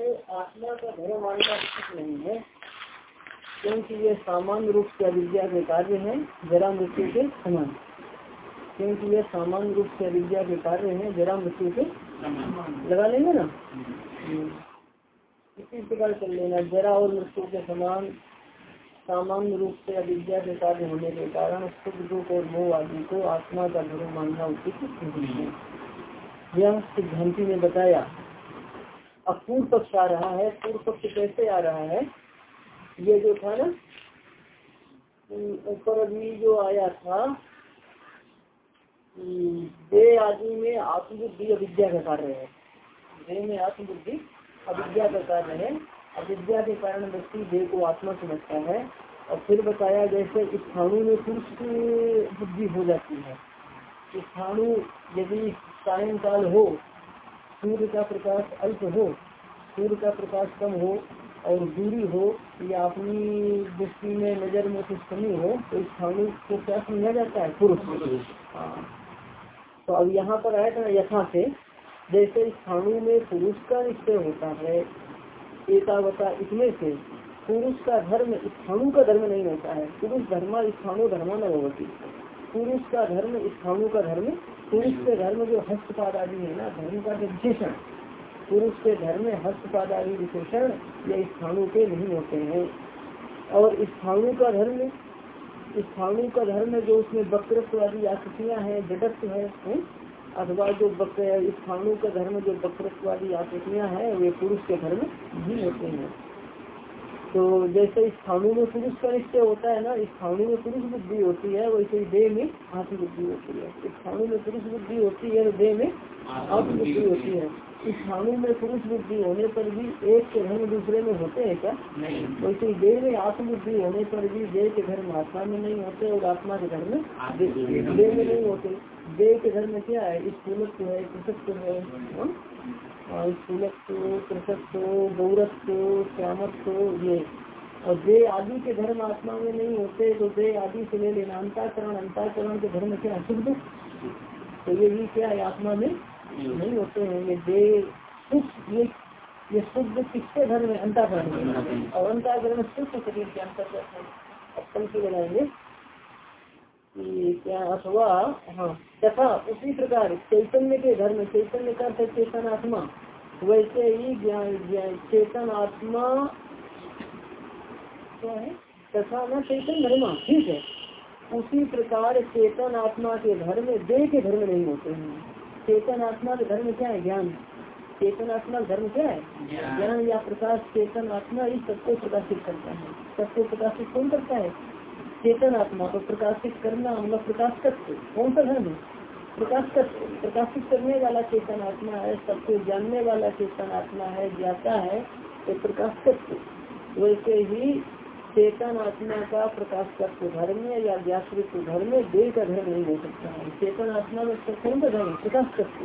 को आत्मा का धर्म मानना उचित नहीं है, क्योंकि ये सामान्य रूप से अविद्या के कार्य है जरा मृत्यु के समान। क्योंकि ये सामान्य रूप से अविद्या के कार्य है जरा मृत्यु के लगा लेंगे ना? इसी प्रकार कर लेना, जरा और मृत्यु के समान, सामान्य रूप से अविद्या के कार्य होने के कारण सुख दुख और मोह आदि को आत्मा का धर्म मानना उचित नहीं है। यह सिद्धांति ने बताया। अब पूर्व पक्ष आ रहा है पूर्व पक्ष कैसे आ रहा है? ये जो था ना ऊपर अभी जो आया था दे आदि में आत्मबुद्धि अविद्या का कार्य है। दे में आत्मबुद्धि अविद्या का कार्य है। अविद्या के कारण व्यक्ति देह को आत्मा समझता है और फिर बताया जैसे स्थाणु में पुरुष बुद्धि हो जाती है। स्थाणु यदि सायंकाल हो, सूर्य का प्रकाश अल्प हो सूर्य का प्रकाश कम हो और दूरी हो या अपनी दृष्टि में नज़र में कुछ कमी हो तो स्थाणु को क्या समझा जाता है? पुरुष। तो अब यहाँ पर आया था यथा से, जैसे स्थाणु में पुरुष का निश्चय होता है एकावता इसमें से, पुरुष का धर्म स्थानु का धर्म नहीं होता है। पुरुष धर्म स्थानु धर्म न होती। पुरुष का धर्म स्थानु का धर्म, पुरुष के धर्म जो हस्तपाद आदि है ना, धर्म का जो विशेषण पुरुष के धर्म में हस्तपाद आदि विशेषण या स्थाणु के नहीं होते हैं। और स्थाणु का धर्म स्थाणु का धर्म जो उसमें वक्रत्व आदि आकृतियाँ है, जडत्व है? अथवा जो स्थानों का धर्म जो वक्रत्वादी आकृतियाँ है, वे पुरुष के धर्म नहीं होते हैं। तो जैसे स्थानों में पुरुष का निश्चय होता है ना स्थानों में पुरुष बुद्धि होती है, वैसे ही देह में आत्म बुद्धि होती है। स्थानों में पुरुष बुद्धि होती है तो देह में आत्म बुद्धि होती है। स्थानों में पुरुष बुद्धि होने पर भी एक के धर्म दूसरे में होते हैं क्या? वैसे ही देह में आत्म बुद्धि होने पर भी देह के धर्म आत्मा में नहीं होते और आत्मा के धर्म देह में नहीं होते। देह के धर्म क्या है? स्थूलत्व है कृषक है स्थूलत्व कृषत्व गौरत्व श्यामत्व ये। और दे आदि के धर्म आत्मा में नहीं होते तो दे आदि से ले लेना। अंताकरण अंताकरण के धर्म क्या शुद्ध। तो ये भी क्या है? आत्मा में नहीं होते हैं, ये ये ये शुद्ध किसके धर्म है अंताकरण में? और अंताकरण शुद्ध शरीर के अंतर्गत है बनाएँगे। क्या अथवा हाँ तथा उसी प्रकार चैतन्य के धर्म चैतन्य का चेतन आत्मा। वैसे ही ज्ञान चेतन आत्मा क्या है? तथा न चेतन धर्म, ठीक है। उसी प्रकार चेतन आत्मा के धर्म देह के धर्म नहीं होते हैं। चेतन आत्मा के धर्म क्या है? ज्ञान। चेतन आत्मा धर्म क्या है? ज्ञान। या प्रकाश। चेतन आत्मा इस सबको प्रकाशित करता है। सबको प्रकाशित कौन करता है? चेतन आत्मा को प्रकाशित करना मतलब प्रकाश तत्व कौन सा धर्म? है प्रकाश तत्व प्रकाशित करने वाला चेतन आत्मा है सबको जानने वाला चेतन आत्मा है ज्ञाता है तो प्रकाश तत्व वैसे ही चेतन आत्मा का प्रकाश तत्व धर्म या धर्म देह का धर्म नहीं हो सकता है। चेतन आत्मा में कौन का धर्म प्रकाश तत्व।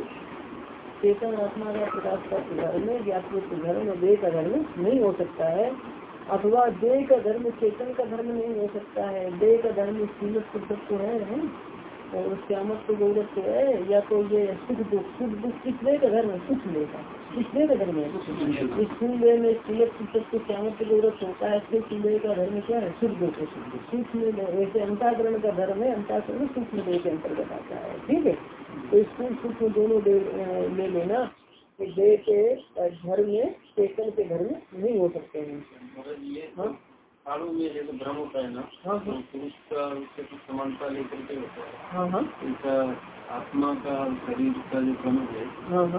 चेतन आत्मा का प्रकाश तत्व धर्म व्यासृत्व धर्म देह का धर्म नहीं हो सकता है। अथवा देह का धर्म चेतन का धर्म नहीं हो सकता है। देह का धर्म सीमित शुद्धत्व है, है और श्यामत्व गौरत्व है, या तो ये सुख दुख सुख दुख किस देह का धर्म है सुख ले का किस देह का धर्म है सुख में सीमित शुद्धत्व श्यामत्व गौरत्व होता है सुख देह का धर्म क्या है? सुख दुख सुख में वैसे अंताकरण का धर्म है अंताकरण सूक्ष्म देह के अंतर्गत आता है। ठीक है? तो स्थूल सूक्ष्म दोनों ले लेना देह के घर में, चेतन के घर में नहीं हो सकते हैं? में जैसे भ्रम होता है ना हाँ हाँ। पुरुष का उससे कुछ समानता लेकर के होता है। हाँ हाँ। उनका आत्मा का शरीर का जो भ्रम है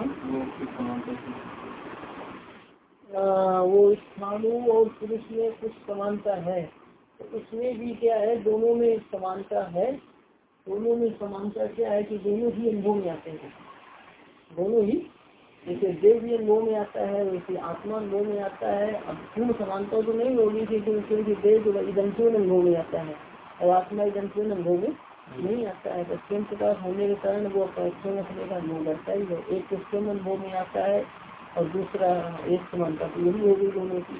वो कुछ समानता वो स्थानु और पुरुष में कुछ समानता है। तो उसमें भी क्या है दोनों में समानता है। दोनों में समानता क्या है कि दोनों ही अनुभव में आते हैं। दोनों ही जैसे देव भी अनुभव में आता है वैसे आत्मा अनुभव में आता है। अब पूर्ण समानता तो नहीं होगी क्योंकि देव जो इदंतुन अनुभव में आता है। और आत्मा इदंतुन अनुभव में नहीं आता है। तो स्वयं प्रकाश होने के कारण वो स्वयं अपने का अनुभव करता ही है। एक तो स्वयं अनुभव में आता है और दूसरा एक समानता तो यही होगी दोनों की।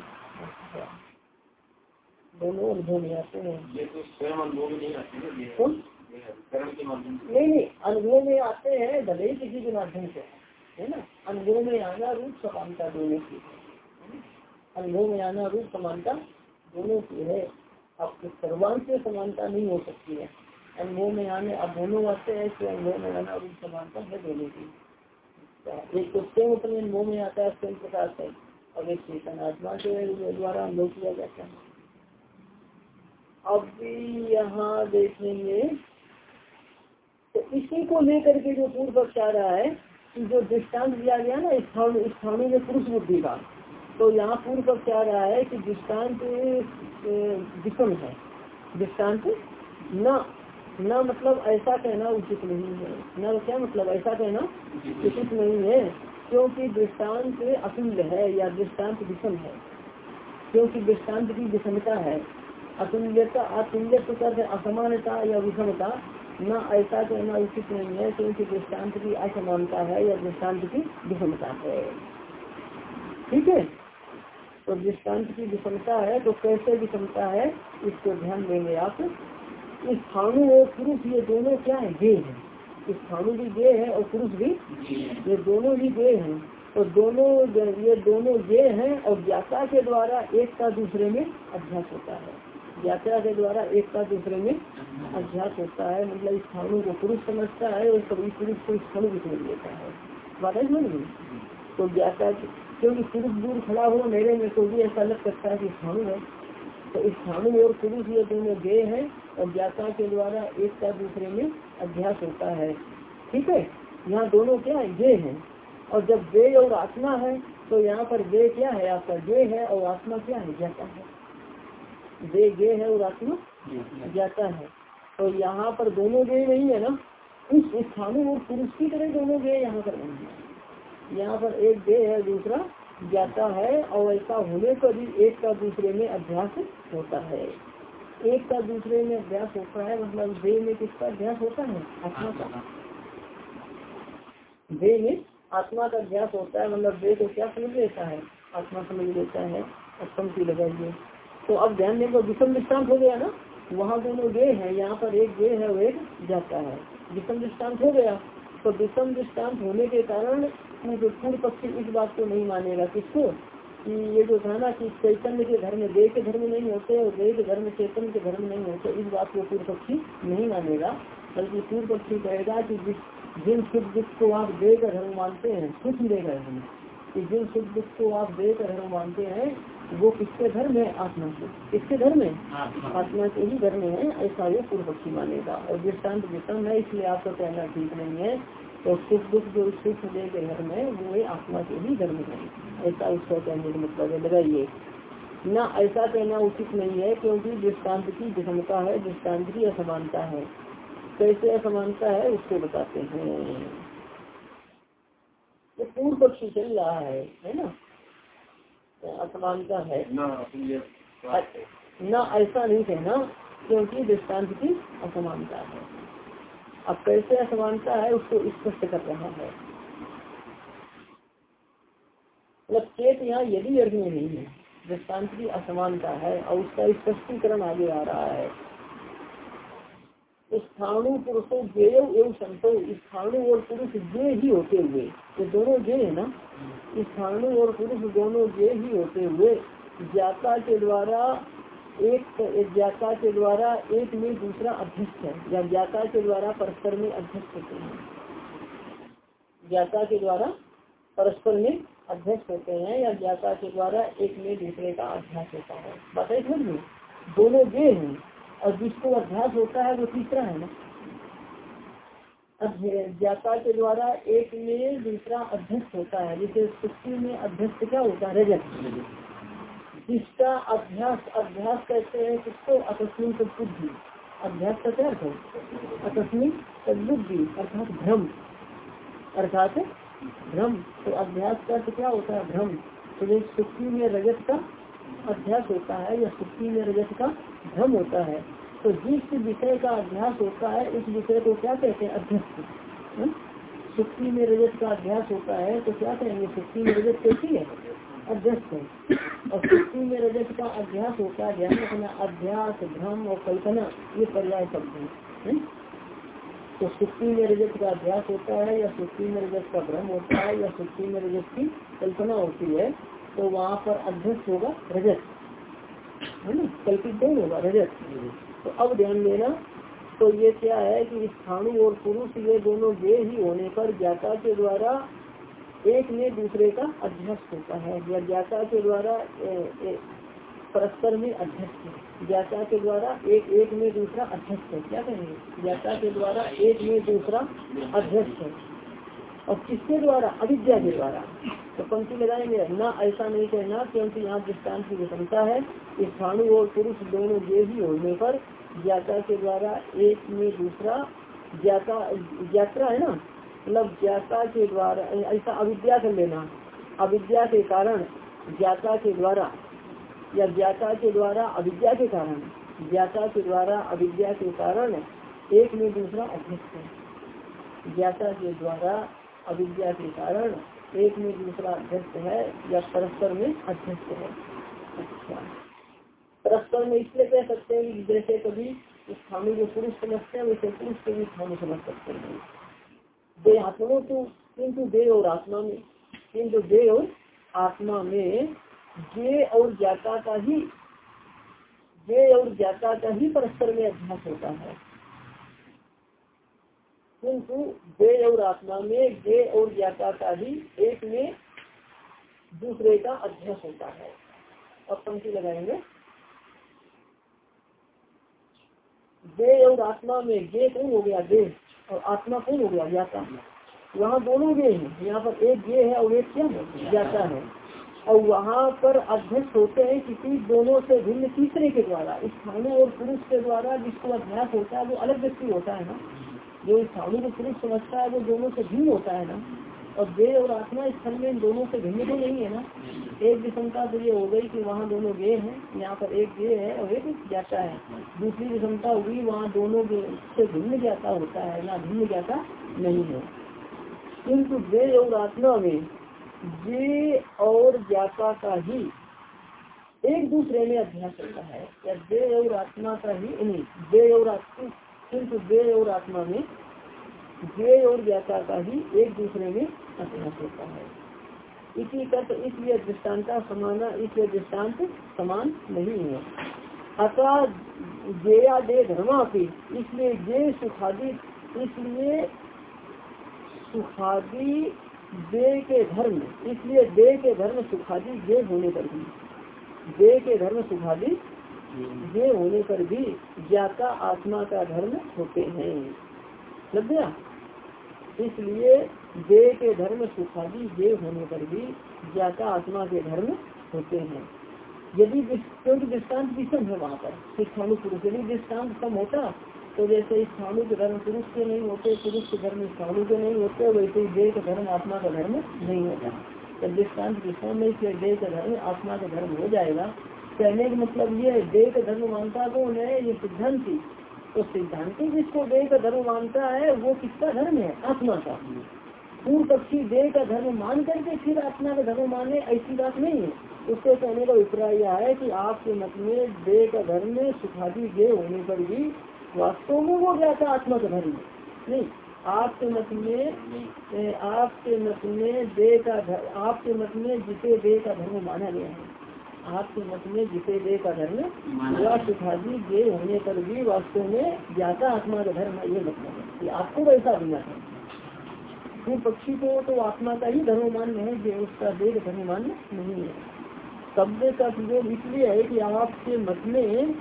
दोनों अनुभव में आते हैं। ये तो ये नहीं नहीं अनुभव में आते हैं भले ही किसी के माध्यम से। है ना? अनुभव में आना रूप समानता दोनों की अनुभव में आना रूप समानता दोनों की है। आपके सर्वांश से समानता नहीं हो सकती है। अनुभव में आने, अब दोनों वास्ते है कि अनुभव में आना रूप समानता है दोनों की। एक तो स्वयं अपने अनुभव में आता है, स्वयं प्रकाश है। और एक चेतन आत्मा के द्वारा अनुभव किया जाता है। अब यहाँ देखेंगे तो इसी को लेकर के जो पूर्व पक्ष आ रहा है जो दृष्टांत दिया गया ना स्थान स्थानों में पुरुष बुद्धि का। तो यहाँ पूर्व पक्ष आ रहा है कि दृष्टांत विषम है। दृष्टांत न न मतलब ऐसा कहना उचित नहीं है। न क्या मतलब? ऐसा कहना उचित नहीं है, क्योंकि दृष्टांत अतुल्य है या दृष्टांत विषम है। क्योंकि दृष्टांत की विषमता है। अतुल्यता अतुल्य असमानता या विषमता न ऐसा कहना उचित नहीं है, क्योंकि दृष्टांत की असमानता है या दृष्टांत की विषमता है। ठीक है? तो दृष्टांत की विषमता है तो कैसे विषमता है, इसको ध्यान देंगे आप। स्थानु और पुरुष, ये दोनों क्या है? गे है। स्थानु भी गे है और पुरुष भी ये दोनों ही गे है। तो दोनों ये दोनों ये हैं और ज्ञाता के द्वारा एक का दूसरे में अभ्यास होता है। यात्रा के द्वारा एक का दूसरे में अभ्यास होता है मतलब स्थानों को पुरुष समझता है और कभी पुरुष को स्थान भी समझ लेता है। बात है। समझ तो ज्ञाता क्योंकि पुरुष दूर खड़ा हो मेरे में तो भी ऐसा लग सकता है कि स्थानु है। तो स्थानु और पुरुष ये दोनों गे हैं और ज्ञाता के द्वारा एक का दूसरे में अभ्यास होता है। ठीक है? यहाँ दोनों क्या है? गे हैं। और जब वे और आत्मा है तो यहाँ पर वे क्या है? आपका वे है और आत्मा क्या है? ज्ञाता है। वे गे है और आत्मा जाता है। तो यहाँ पर दोनों गे नहीं है ना? उस स्थानों और पुरुष की तरह दोनों गे यहाँ पर नहीं है। यहाँ पर एक गे है, दूसरा जाता है और ऐसा होने पर भी एक का दूसरे में अभ्यास होता है। एक का दूसरे में अभ्यास होता है मतलब वे में किसका अभ्यास होता है? आत्मा का। वे में आत्मा का अभ्यास होता है मतलब वे को क्या समझ लेता है? आत्मा समझ लेता है और की लगाइए तो अब ध्यान देंगे विषम दृष्टांत हो गया ना? वहाँ दोनों वे हैं, यहाँ पर एक गे है एक जाता है। विषम दृष्टांत हो गया। तो विषम दृष्टांत होने के कारण पूर्व पक्षी इस बात को नहीं मानेगा। किसको? कि ये जो था ना कि चैतन्य के घर में, देह के धर्म नहीं होते और देह के धर्म चैतन्य के धर्म नहीं होते, इस बात को पूर्व पक्षी नहीं मानेगा। बल्कि पूर्व पक्षी कहेगा कि जिन सुख दुख को आप देह का धर्म मानते हैं सुख देह का धर्म जिन सुख दुख को आप देह का धर्म मानते हैं वो किसके धर्म है? आत्मा से। किसके धर्म है आत्मा। के ही धर्म है ऐसा ये पूर्व पक्षी मानेगा। और दृष्टांत विषम है इसलिए आपका कहना ठीक नहीं है तो सुख दुख जो सुख दे के धर्म है वो आत्मा के ही धर्म है। ऐसा उसका कहने का मतलब है लगाइए। न ऐसा कहना उचित नहीं है क्योंकि दृष्टांत की विषमता है दृष्टांत की असमानता है। कैसे असमानता है उसको बताते हैं। ये पूर्व पक्षी चल रहा है है ना? असमानता है। न ऐसा नहीं कहना क्योंकि दृष्टांत की असमानता है। अब कैसे असमानता है उसको स्पष्ट कर रहा है। मतलब चेत यहाँ यदि अर्थ में नहीं है दृष्टांत की असमानता है और उसका स्पष्टीकरण आगे आ रहा है स्थाणु पुरुषों जेय एवं संतो, स्थाणु और पुरुष जे ही होते हुए। ये दोनों जे है ना? स्थाणु और पुरुष दोनों जे ही होते हुए ज्ञाता के द्वारा एक, ज्ञाता के द्वारा एक में दूसरा अध्यक्ष है, या ज्ञाता के द्वारा परस्पर में अध्यक्ष होते हैं। ज्ञाता के द्वारा परस्पर में अध्यक्ष होते हैं, या ज्ञाता के द्वारा एक में दूसरे का अभ्यास होता है। बताइए दोनों जे हैं। और जिसको अभ्यास होता है वो तीसरा है ना? ज्ञाता के द्वारा एक में दूसरा अध्यक्ष होता है। जैसे सुक्ति में अध्यक्ष क्या होता है? रजत। जिसका अभ्यास अभ्यास कहते हैं किसको आकस्मिक बुद्धि अभ्यास का क्या अर्थ है? आकस्मिक सदबुद्धि, अर्थात भ्रम। अर्थात भ्रम। तो अभ्यास का अर्थ क्या होता है? भ्रम। तो सुक्ति में रजत का अभ्यास होता है या सुक्ति में रजत का भ्रम होता है तो जिस विषय का अभ्यास होता है, उस विषय को क्या कहते हैं? अध्यक्ष सुक्ति में रजत का अभ्यास होता है तो क्या कहेंगे? सुक्ति में रजत कैसी है? अध्यक्ष है। और सुक्ति में रजत का अभ्यास होता है, ध्यान रखना, अभ्यास, भ्रम और कल्पना, ये पर्याय शब्द है। तो सुक्ति में रजत का अभ्यास होता है, या सुक्ति में रजत का भ्रम होता है, या सुक्ति में रजत की कल्पना होती है तो वहाँ पर अध्यक्ष होगा रजत है ना? कल्पित कौन होगा रजत तो अब ध्यान देना तो ये क्या है कि स्थानु और पुरुष ये दोनों वे ही होने पर ज्ञाता के द्वारा एक में दूसरे का अध्यक्ष होता है, या ज्ञाता के द्वारा परस्पर में अध्यक्ष ज्ञाता के द्वारा एक एक में दूसरा अध्यक्ष है। क्या कहेंगे? ज्ञाता के द्वारा एक में दूसरा अध्यक्ष है। और किसके द्वारा? अविद्या के द्वारा। तो पंक्ति लगाएँगे न ऐसा नहीं कहना क्योंकि यहाँ दृष्टांत की विषमता है। स्थानु और पुरुष दोनों ये ही होने पर ज्ञाता के द्वारा एक में दूसरा ज्ञाता यात्रा है ना? मतलब ज्ञाता के द्वारा, ऐसा अविद्या कर लेना। अविद्या के कारण ज्ञाता के द्वारा, या ज्ञाता के द्वारा अविद्या के कारण, ज्ञाता के द्वारा अविद्या के कारण एक में दूसरा अध्यक्ष है। ज्ञाता के द्वारा अविद्या के कारण एक में दूसरा अध्यक्ष है या परस्पर में अध्यक्ष है। अच्छा। परस्पर में इसलिए कह सकते हैं कि जैसे कभी स्थानीय जो पुरुष समझते हैं, वैसे पुरुष के भी स्थानीय समझ सकते हैं। दे आत्मा तो किंतु देह और आत्मा में, किंतु देह और आत्मा में जे और ज्ञाता का ही जे और ज्ञाता का ही परस्पर में अभ्यास होता है। किंतु दे और आत्मा में जे और ज्ञाता का ही एक में दूसरे का अध्यक्ष होता है। अब पंक्ति लगाएँगे। दे और आत्मा में जे कौन हो गया? दे और आत्मा कौन हो गया? ज्ञाता। वहाँ दोनों गे हैं। यहाँ पर एक ये है और एक क्या है? ज्ञाता है। और वहाँ पर अध्यक्ष होते हैं किसी दोनों से भिन्न तीसरे के द्वारा। स्थानीय और पुरुष के द्वारा जिसको अभ्यास होता है, वो अलग व्यक्ति होता है ना? जो स्थानीय को पुरुष समझता है, वो दोनों से भिन्न होता है ना। और वे और आत्मा स्थल में इन दोनों से भिन्न तो नहीं है ना। एक विषमता तो ये हो गई कि वहाँ दोनों वे हैं, यहाँ पर एक वे है और एक जाता है। दूसरी विषमता हुई, वहाँ दोनों से भिन्न ज्ञाता होता है ना, भिन्न ज्ञाता नहीं है। किंतु वे और आत्मा में, वे और ज्ञाता का ही एक दूसरे में अभ्यास होता है। या वे और आत्मा का ही नहीं, वे और आत्मा किंतु वे और आत्मा में वे और ज्ञाता का ही एक दूसरे में अभ्यास होता है। इसी तक इसलिए दृष्टान्ता समाना इसलिए दृष्टांत समान नहीं है। अतः जेया दे धर्मा इसलिए जे सुखादी, इसलिए सुखादी दे के धर्म, इसलिए दे के धर्म सुखादी जे होने पर भी। दे के धर्म सुखादी जे होने पर भी ज्ञाता आत्मा का धर्म होते हैं। लग गया? इसलिए दे के धर्म सुखादी जे होने पर भी ज्ञाता आत्मा के धर्म होते हैं। यदि क्योंकि दृष्टांत विषम है वहाँ पर। शिक्षाणु पुरुष यदि दृष्टांत कम होता तो जैसे स्थानु के धर्म पुरुष के नहीं होते, पुरुष के धर्म स्थानु के नहीं होते, वैसे ही देह का धर्म आत्मा का धर्म नहीं होता। जब दृष्टांत विषय में देह का धर्म आत्मा का धर्म हो जाएगा। कहने का मतलब ये देह का धर्म मानता कौन है ये सिद्धांति तो सिद्धांति जिसको देह का धर्म मानता है, वो किसका धर्म है? आत्मा का। पूर्व पक्षी देह का धर्म मान करके फिर आत्मा का धर्म माने, ऐसी बात नहीं है। उससे कहने का अभिप्राय यह है कि आपके मत में देह का धर्म में सुखादी देह होने पर भी वास्तव में वो क्या था? आत्मा का धर्म। नहीं, आपके मत में आपके मत में देह का आपके मत में जिसे देह का धर्म माना गया है। आपके मत में जिसे देह का धर्म वह सुखादी देह होने पर भी वास्तव में ज्ञाता आत्मा का धर्म ये मतलब है कि आपको वैसा दिया है। फिर पक्षी को तो आत्मा का ही धर्म मान्य है जो उसका देह धर्म मान्य नहीं है। शब्द का प्रयोग इसलिए है कि आपके मत में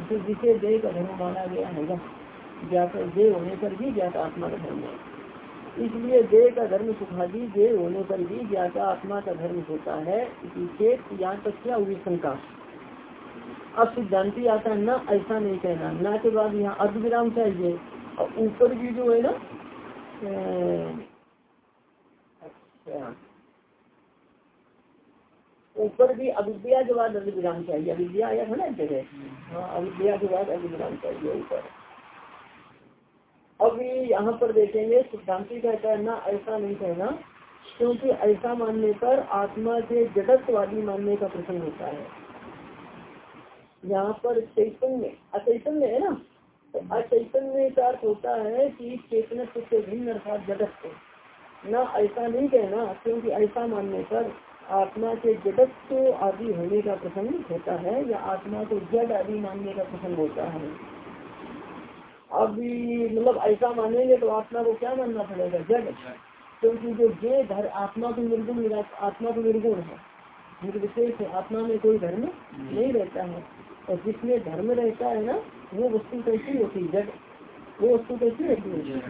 जो जिसे देह का धर्म माना गया है ज्ञाता देह होने पर भी ज्ञाता आत्मा का धर्म है। इसलिए देह का धर्म सुखादी देह होने पर भी ज्ञाता आत्मा का धर्म होता है। यहाँ तक क्या हुई शंका? अब सिद्धांति आता है, न ऐसा नहीं कहना। न के बाद यहाँ अर्ध विराम चाहिए। और ऊपर भी जो है ना अच्छा। ऊपर भी अविद्या के बाद अर्ध विराम चाहिए। अविद्या आया था ना जगह। हाँ अविद्या के बाद अर्ध विराम चाहिए ऊपर। अभी यहाँ पर देखेंगे, सिद्धांति का है, ना ऐसा नहीं कहना, क्योंकि ऐसा मानने पर आत्मा के जगतवादी मानने का प्रसंग होता है। यहाँ पर चैतन्य, अचैतन्य है ना? तो अचैतन्य का अर्थ होता है कि चेतनत्व से भिन्न अर्थात जगत से न ऐसा नहीं कहना, क्योंकि ऐसा मानने पर आत्मा के जड़त्व आदि होने का प्रसंग होता है, या आत्मा को जड़ आदि मानने का प्रसंग होता है। अभी मतलब ऐसा मानेंगे तो आत्मा को क्या मानना पड़ेगा? जड़ क्योंकि जो जे धर आत्मा को निर्गुण आत्मा को निर्गुण है। निर्विशेष है आत्मा में कोई धर्म नहीं रहता है। और जिसमें धर्म रहता है ना वो वस्तु कैसी होती जड़ वो वस्तु कैसी रहती है?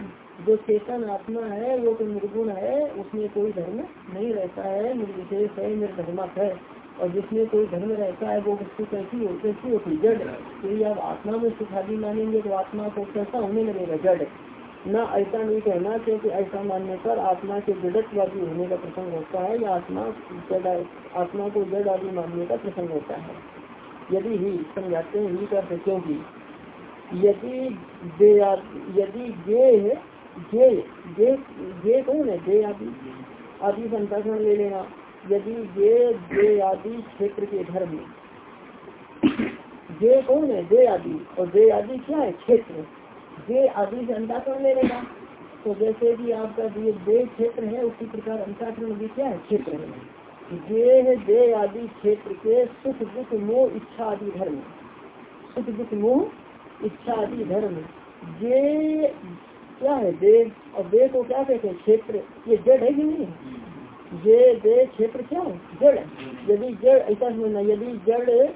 जो चेतन आत्मा है वो तो निर्गुण है उसमें कोई धर्म नहीं रहता है। निर्विशेष है निर्धर्मक है। और जिसमें कोई धर्म रहता है, वो वस्तु कैसी हो, कैसी होती जड़? तो ये आप आत्मा में सुखादी मानेंगे तो आत्मा को कैसा होने लगेगा? जड़। न ऐसा नहीं कहना क्योंकि ऐसा मानने पर आत्मा के जड़त्वादी होने का प्रसंग होता है, या आत्मा जड़, आत्मा को जड़ आदि मानने का प्रसंग होता है। यदि ही, समझाते हैं, ही करते क्योंकि यदि यदि गे है गे गे कौन है? गे आदि। आदि संताकरण ले लेना। यदि ये गे आदि क्षेत्र के धर्म गे कौन है? दे आदि। और दे आदि क्या है? क्षेत्र। जे आदि से अंताकरण ले लेगा? तो जैसे कि आपका जो दे क्षेत्र है, उसी प्रकार अंताकरण भी क्या है? क्षेत्र है। जे है, दे आदि क्षेत्र के सुख दुख मोह इच्छा आदि धर्म सुख दुख मोह इच्छा आदि धर्म जे क्या है? दे। और दे को क्या कहते हैं? क्षेत्र। ये जड़ है कि नहीं? ये दे क्षेत्र क्या? जड़। यदि जड़, ऐसा समझना यदि जड़,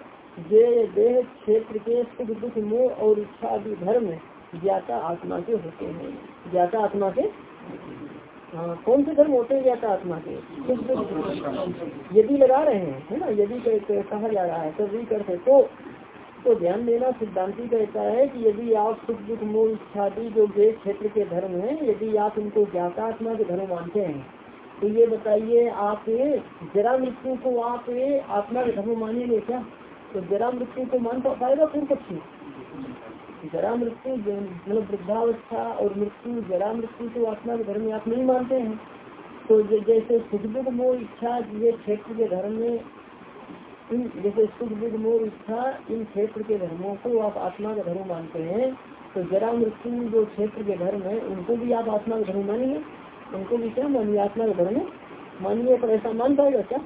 जे, देह क्षेत्र के सुख, दुख, मोह और इच्छा आदि धर्म ज्ञाता आत्मा के होते हैं। ज्ञाता आत्मा के? हाँ कौन से धर्म होते हैं ज्ञाता आत्मा के? सुख, दुख यदि लगा रहे हैं, है ना, यदि कहा जा रहा है, तभी करते तो तो ध्यान देना सिद्धांति कहता है कि यदि आप सुख, दुख, मोह इच्छादि जो देह क्षेत्र के धर्म है, यदि आप उनको ज्ञाता आत्मा के धर्म मानते हैं तो ये बताइए, आप जरा मृत्यु को आप आत्मा के धर्म मानेंगे क्या? तो जरा मृत्यु को मान पाएगा पूर्व पक्षी जरा मृत्यु मतलब वृद्धावस्था और मृत्यु, जरा मृत्यु तो आत्मा के धर्म में आप नहीं मानते हैं। तो जैसे सुख दुख मोह इच्छा ये क्षेत्र के धर्म में, इन जैसे सुख दुख मोह इच्छा इन क्षेत्र के धर्मों को आप आत्मा का धर्म मानते हैं तो जरा मृत्यु जो क्षेत्र के धर्म है, उनको भी आप आत्मा का धर्म मानेंगे उनको भी क्या मानिए आत्मा का धर्म मानिए पर ऐसा मान पाएगा क्या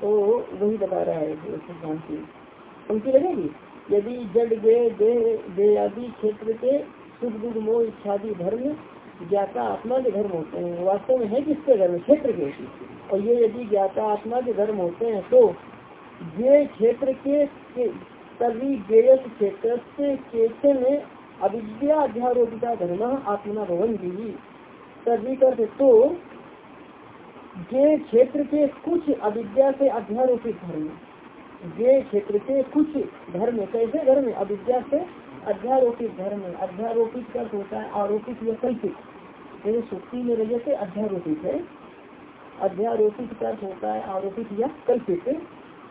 तो वही बता रहा है सिद्धांत पंक्ति लगेगी? यदि जड़ गे दे आदि क्षेत्र के सुख दुख मोह इच्छादि धर्म ज्ञाता आत्मा के धर्म होते हैं वास्तव में है किसके धर्म? क्षेत्र के। और ये यदि ज्ञाता आत्मा के धर्म होते हैं तो ये क्षेत्र के तभी गेयस क्षेत्र से में अविद्या अध्यारोपिता धर्म आत्मा भवन की कर तो ये क्षेत्र के कुछ अविद्या से अध्यारोपित धर्म ये क्षेत्र के कुछ धर्म कैसे धर्म अविद्या से अध्यारोपित धर्म अध्यारोपित का होता है आरोपित या कल्पित। जैसे सुक्ति में रजे से अध्यारोपित है। अध्यारोपित का होता है आरोपित या कल्पित।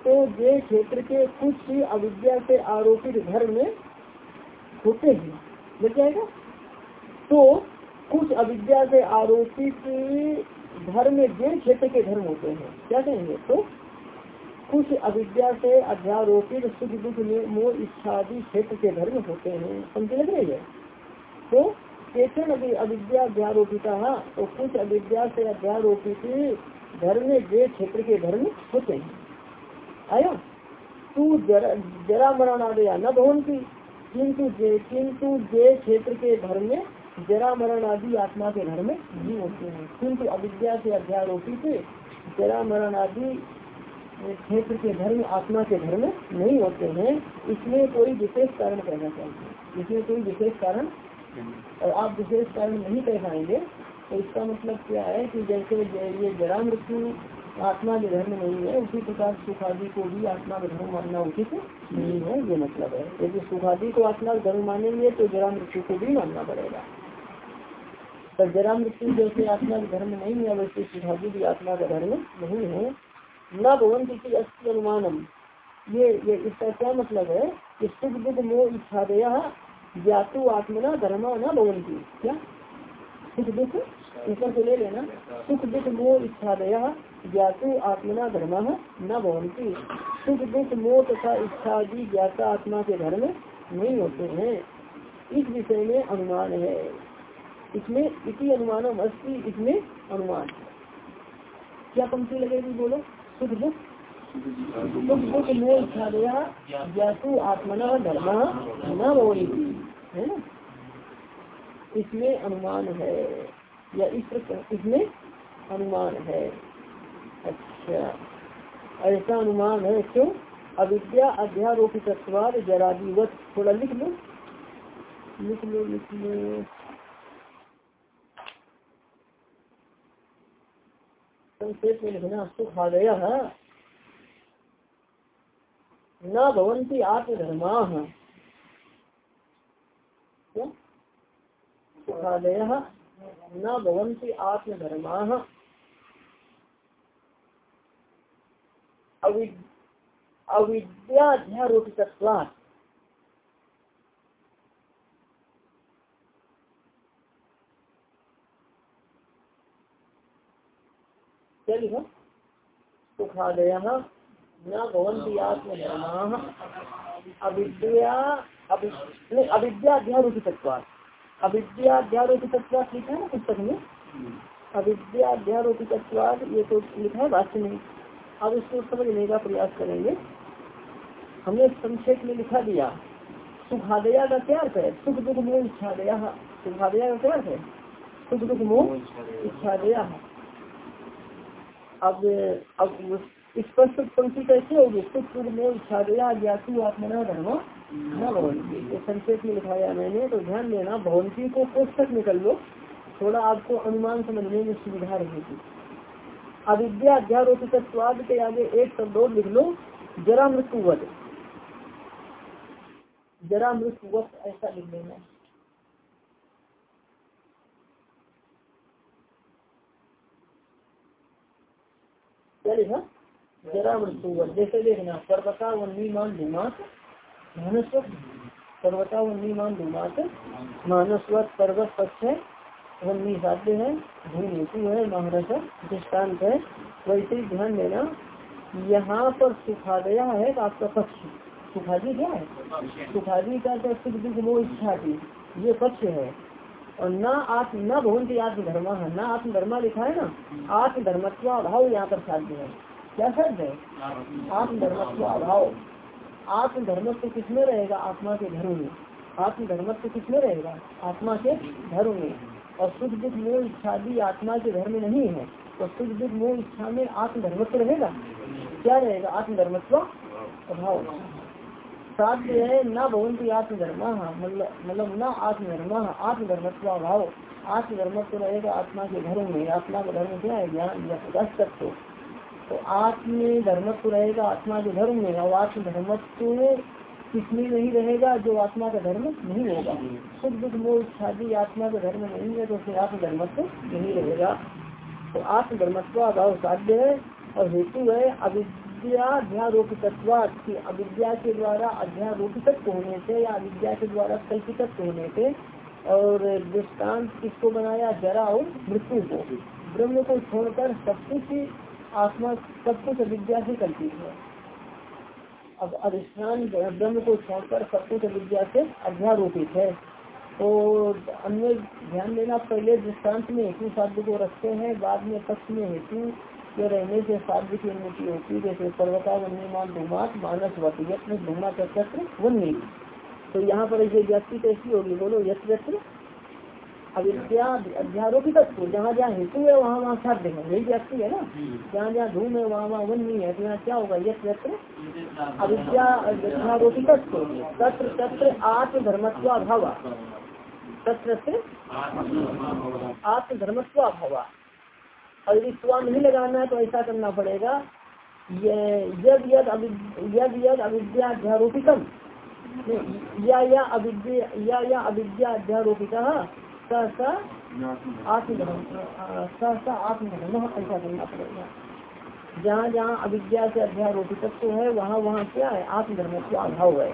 तो ये क्षेत्र के कुछ अविद्या से आरोपित धर्म होते हैं। लग जाएगा? तो कुछ अविद्या से आरोपित धर्म ये क्षेत्र के धर्म होते हैं, क्या कहेंगे? तो कुछ अविद्या से अध्यारोपित सुख दुख मोह इच्छादि क्षेत्र के धर्म होते हैं। समझे लग रही है? तो कैसे अविद्या अध्यारोपिता तो कुछ अविद्या से अध्यारोपित धर्म जे क्षेत्र के धर्म होते हैं। आया? तू जरा जरा मरण आ गया, न भवन की किंतु किंतु जे क्षेत्र के धर्म जरा मरण आदि आत्मा के घर में नहीं होते हैं। किंतु अविद्या के अध्यारोपी से जरा मरण आदि क्षेत्र के धर्म आत्मा के धर्म नहीं होते हैं। इसमें कोई विशेष कारण कहना चाहिए। इसमें कोई विशेष कारण और आप विशेष कारण नहीं कह पाएँगे। तो इसका मतलब क्या है कि जैसे ये जरा मृत्यु आत्मा के धर्म नहीं है, उसी प्रकार सुखादि को भी आत्मा का धर्म मानना उचित नहीं है। ये मतलब है। यदि सुखादि को आत्मा धर्म मानेंगे तो जरा मृत्यु को भी मानना पड़ेगा। तो जरा मृत्यु जैसे आत्मा का धर्म नहीं है वैसे सुखादि भी आत्मा का धर्म नहीं है। न भवन किसी अस्थि अनुमानम। ये ये, इसका क्या मतलब है? कि सुख दुख मोह इच्छा दया ज्ञातु आत्मना धर्म न भवन की क्या? सुख दुख ऊपर से ले लेना। सुख दुख मोह इच्छा दया ज्ञातु आत्मना धर्म न भवंती। सुख दुख मोह तथा इच्छा आदि ज्ञाता आत्मा के धर्म नहीं होते हैं। इस विषय में अनुमान है। इसमें, इसी अनुमानम अस्थि इसमें अनुमान। क्या पंक्ति लगेगी बोलो? इच्छा दिया ज्ञातु आत्मना धर्म न बोली है ना? इसमें अनुमान है, या इस इसमें अनुमान है। अच्छा। ऐसा अनुमान है क्यों अविद्या अध्यारोपित जरादिवत। थोड़ा लिख लो। लिख लो लिख लो। संक्षेप में लिखना सुखादय न भवंती आत्मधर्मा क्या? सुखादय न भवंती आत्मधर्मा अविद्याध्यारोपित क्या लिखा सुखादय न भवंती आत्मधर्मा अविद्या अविद्याध्यारोपित अविद्याध्यारोपित लिखा है। ना पुस्तक में? अविद्याध्यारोपित ये तो लिखा है भाष्य में अब इसको समझने का प्रयास करेंगे। हमने संक्षेप में लिखा दिया सुखादया का क्या अर्थ है सुख दुख मोह इच्छा दया सुखादया का क्या अर्थ है सुख दुख मोह इच्छा दया। अब अब स्पष्ट पंक्ति कैसे होगी? दुख मोह इच्छा दया ज्ञातु आत्मना धर्म न भवंती संक्षेप में लिखाया मैंने तो ध्यान देना भवंती को कोष्टक निकल लो। थोड़ा आपको अनुमान समझने में सुविधा रहेगी। अविद्या अध्यारोपित स्वाद के आगे एक शब्द और लिख लो जरा मृत्युवत जरा मृत्युवत ऐसा लिख लेना। क्या लिखा जरा मृत्युवत जैसे देखना पर्वता वन्नी मान धुमात मानसवत पर्वता वन्नी मान धुमात मानसवत पर्वत पक्ष है वन्नी साध्य है धूम हेतु है महारस दृष्टांत है वैसे ध्यान देना यहाँ पर सुखादया है आपका पक्ष सुखादी क्या है सुखादी का सुख दुख वो इच्छा थी ये पक्ष है और न आत्म न भवंती आत्मधर्मा है, न आत्मधर्मा लिखा है ना आत्मधर्मत्व अभाव यहाँ पर साध्य है। क्या शब्द है? आत्मधर्मत्व अभाव आत्मधर्मत्व किसमें रहेगा? आत्मा के धर्म में। आत्मधर्मत्व किसमें रहेगा? आत्मा के धर्म में। और सुख दुख मोह इच्छा भी आत्मा के धर्म में नहीं है तो सुख दुख मोह इच्छा में आत्मधर्मत्व रहेगा? क्या रहेगा? आत्मधर्मत्व अभाव साध्य है, न भवंती आत्मधर्म मतलब न आत्मधर्म। आत्मधर्मत्व अभाव आत्मधर्मत्व रहेगा आत्मा के धर्म में आत्मा का धर्म क्या है? ज्ञान या तत्व। तो आत्म धर्मत्व रहेगा आत्मा के धर्म में और आत्मधर्मत्व किसमें नहीं रहेगा, जो आत्मा का धर्म नहीं होगा। सुख, दुख, मोह इच्छादी आत्मा का धर्म नहीं है तो फिर आत्मधर्मत्व नहीं रहेगा। तो आत्मधर्मत्व अभाव साध्य है और हेतु है अविद्या अध्यारोपित की अविद्या के द्वारा अध्यारोपित होने से या अविद्या के द्वारा कल्पित होने से, और दृष्टांत किसको बनाया? जरा और मृत्यु को। ब्रह्म को छोड़कर सब कुछ आत्मा, सब कुछ अविद्या से कल्पित है। अब अधिष्ठान, ब्रह्म को छोड़कर सब कुछ विद्या से अध्यारोपित है। तो अन्य ध्यान देना, पहले दृष्टांत में हेतु शब्द को रखते हैं, बाद में पक्ष में हेतु के रहने से साध्य की अनुमति होती है जैसे पर्वता वन्यमान धूमात मानस वत में धूमा का चक्र वन्य तो यहाँ पर ये व्यक्ति कैसी होगी बोलो यत्र अविद्या अध्यारोपित जहाँ जहाँ हेतु है वहाँ वहाँ साध्य है। यही व्यक्ति है ना? जहाँ जहाँ धूम है वहाँ वहाँ वन नहीं है। तो यहाँ क्या होगा? यश यत्र अविद्या अध्यारोपित तत्र तत्र आत्मधर्मत्व अभाव तत्र आत्मधर्मत्व अभाव यदि स्वा नहीं लगाना है तो ऐसा करना पड़ेगा। यद यद यद यद अविद्या अध्यारोपितम या या अविद्या, या या अविद्या अध्यारोपिता सहसा आत्मधर्म सहसा आत्मधर्म ऐसा करना पड़ेगा। जहाँ जहाँ अविद्या से अध्यारोपित है, वहाँ वहाँ क्या है? आत्मधर्म का अभाव है।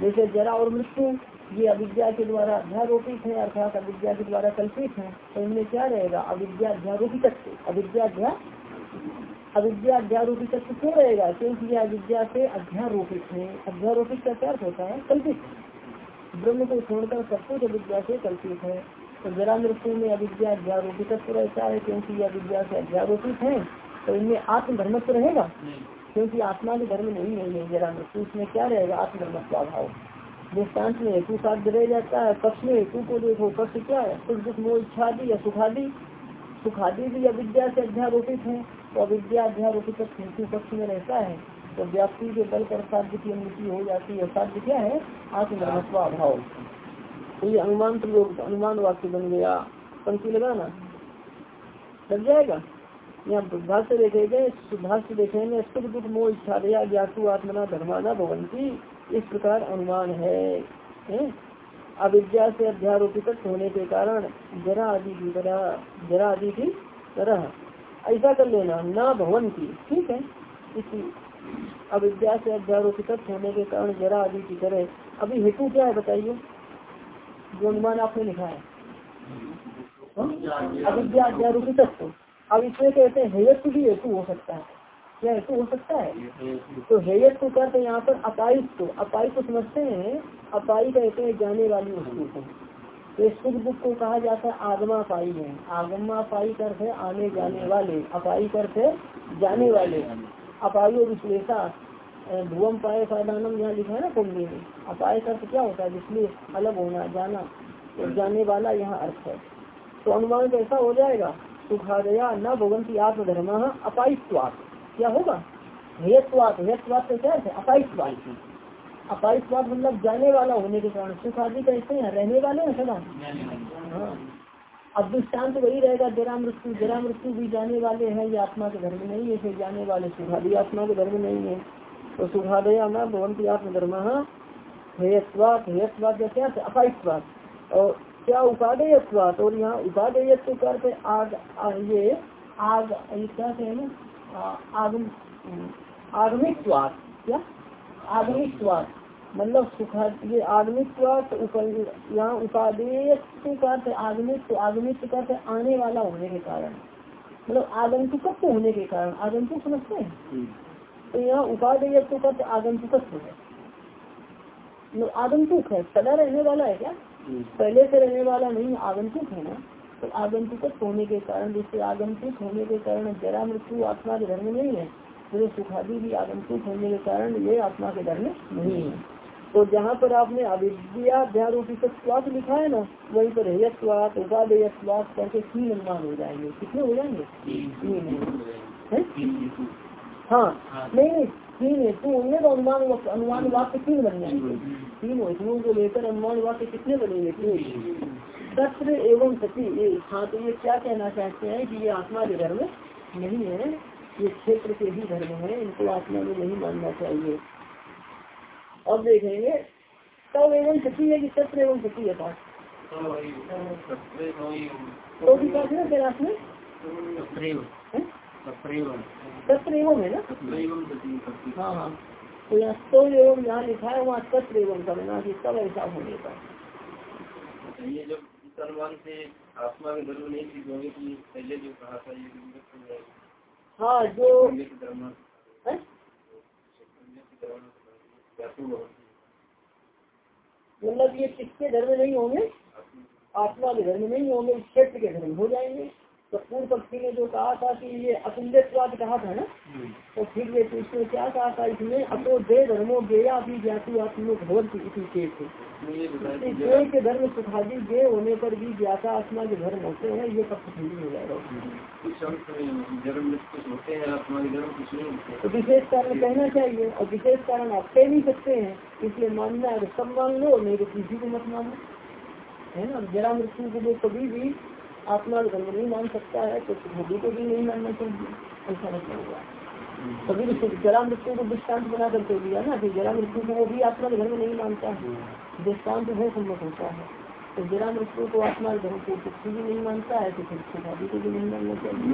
जैसे जरा और मृत्यु ये अविद्या के द्वारा अध्यारोपित है अर्थात अविद्या के द्वारा कल्पित है तो इनमें क्या रहेगा? अविद्या अध्यारोपित अविद्या अविद्या अध्यारोपित तत्व क्यों रहेगा? क्योंकि यह अविद्या से अध्यारोपित है। अध्यारोपित का क्या अर्थ होता है? कल्पित। ब्रह्म को छोड़कर सब कुछ अविद्या से कल्पित है। तो जरा मृत्यु में अविद्या अध्यारोपित रहता है क्योंकि यह अविद्या से अध्यारोपित है तो इनमें आत्मधर्मत्व रहेगा? क्योंकि आत्मा के धर्म नहीं है जरा मृत्यु उसमें क्या रहेगा? आत्मधर्मत्व अभाव दृष्टांत में हेतु साध्य रह जाता है पक्ष में हेतु को देखो पक्ष क्या है? सुख दुख मोह इच्छा दी या सुखादि सुखादि भी अविद्या से अध्यारोपित है तो अविद्या अध्यारोपित हेतु पक्ष में रहता है। तो व्याप्ति के बल पर साध्य की अनुमति हो जाती है, साध्य क्या है? आत्मधर्मत्व अभाव तो ये अनुमान प्रयोग, अनुमान वाक्य बन गया। पंक्ति लगाना। लग जाएगा? यहाँ भाष्य देखेंगे भाष्य देखेंगे सुख दुख मोह इच्छा दया, ज्ञातु आत्मना धर्माना भवंती। इस प्रकार अनुमान है? अविद्या से अध्यारोपित होने के कारण जरा आदि की तरह जरा आदि की तरह ऐसा कर लेना, न भवन की ठीक है? इसी अविद्या से अध्यारोपित होने के कारण जरा आदि की तरह अभी हेतु क्या है बताइए? जो अनुमान आपने लिखा है। हाँ? अविद्या अध्यारोपित अब इसमें कहते हैं, हेयत्व भी हेतु हो सकता है। क्या हेतु हो सकता है? तो हेयत्व कहते हैं यहाँ पर अपायुक्त को। अपायुक्त को समझते हैं अपाई कहते हैं जाने वाली वस्तु को। तो सुख दुख को कहा जाता है आगमा पाई है। आगमा पाई कर है आने जाने वाले। अपाई कर है जाने वाले। अपायु विश्लेषा धुवम पाए फायदानम यहाँ लिखा है ना कुंडली में। अपाय का क्या होता है? जिसलिए अलग होना, जाना तो जाने वाला यहाँ अर्थ है। तो अनुमान कैसा हो जाएगा, सुखादया न भगवंती आत्मधर्म अपाइत्वात क्या होगा? हेयत्वात हेयत्वात से क्या है? अपाइत्वात अपाइत्वात मतलब जाने वाला होने के कारण। सुख आदि कैसे हैं, रहने वाले हैं सदा हाँ। अब दृष्टांत वही रहेगा, जरा मृत्यु जरा मृत्यु भी जाने वाले हैं, ये आत्मा के धर्म नहीं है, फिर जाने वाले सुखादि आत्मा के धर्म नहीं है। तो सुखादया न भगवंती आत्मधर्म हेयत्वात हेयत्वात क्या अपाइत्वात और क्या उपादेयत्वात और यहाँ उपादेयत्व करते आग ये आग, ये क्या कहे ना आगम आगमिक स्वाद क्या? स्वाद मतलब सुखा ये स्वाद यहाँ उपादेयत्व करते आगमिक आगमिक करते आने वाला होने के कारण। मतलब आगंतुकत्व होने के कारण आगंतुक समझते हैं? तो यहाँ उपादेयत्व करते आगंतुकत्व है मतलब आगंतुक है सदा रहने वाला है क्या? पहले से रहने वाला नहीं आगंतुक है ना? तो आगंतुक होने के कारण, जिससे आगंतुक होने के कारण जरा मृत्यु आत्मा के धर्म नहीं है तो सुखादि भी आगंतुक होने के कारण ये आत्मा के धर्म नहीं है। तो जहाँ पर आपने अविद्यारूपित स्वास्थ्य लिखा है ना, वहीं पर हेयत्वात उपादेयत्वात करके तीन अनुमान हो जाएँगे। कितने हो जाएँगे? तीन हाँ। नहीं नहीं, तीन हेतु होंगे तो अनुमान अनुमान वाक्य तीन बन जाएँगे। तीन हेतुओं को लेकर अनुमान वाक्य कितने बनेंगे? तीन। शस्त्र एवं सती हाँ तो ये क्या कहना चाहते हैं कि ये आत्मा के धर्म नहीं है, ये क्षेत्र के ही धर्म है, इनको आत्मा में नहीं मानना चाहिए। अब देखेंगे, तब एवं सती है कि शस्त्र एवं सती है पास तो भी पास है कैलाश में तत्र एवं है ना? हाँ हाँ। तो यहाँ तो एवं यहाँ लिखा है, वहाँ तत्र एवं करना कि सब ऐसा होने का। ये से आत्मा के धर्म नहीं सीखोगे कि पहले जो कहा था ये हाँ। जो मतलब ये किसके धर्म नहीं होंगे? आत्मा। के धर्म नहीं होंगे क्षेत्र के धर्म हो जाएँगे। तो पूर्व पक्षी ने जो कहा था कि ये अतुल्यवाद कहा था ना तो फिर ये तो इसमें क्या कहा था इसमें? अपो दे धर्मो गेया भी ज्ञातु आत्मो भगवती इसी के के धर्म सुखादी गे होने पर भी ज्ञाता आत्मा के धर्म होते हैं ये पक्ष ठीक हो। जाएगा तो विशेष कारण कहना चाहिए और विशेष कारण आप कह नहीं सकते हैं इसलिए मानना है सब मान लो नहीं तो किसी को मत मानो। है ना? जरा मृत्यु को जो कभी भी आत्मा धर्म नहीं मान सकता है तो बुद्धि को भी नहीं मानना चाहिए। ऐसा नहीं होगा कभी भी जरा मृत्यु को दृष्टांत बना करके दिया ना कि जरा मृत्यु को वो भी आत्मा धर्म नहीं मानता है दृष्टांत है सम्मत होता है। तो जरा मृत्यु को आत्मा धर्म को कुछ भी नहीं मानता है तो फिर सुखादी को भी नहीं मानना चाहिए।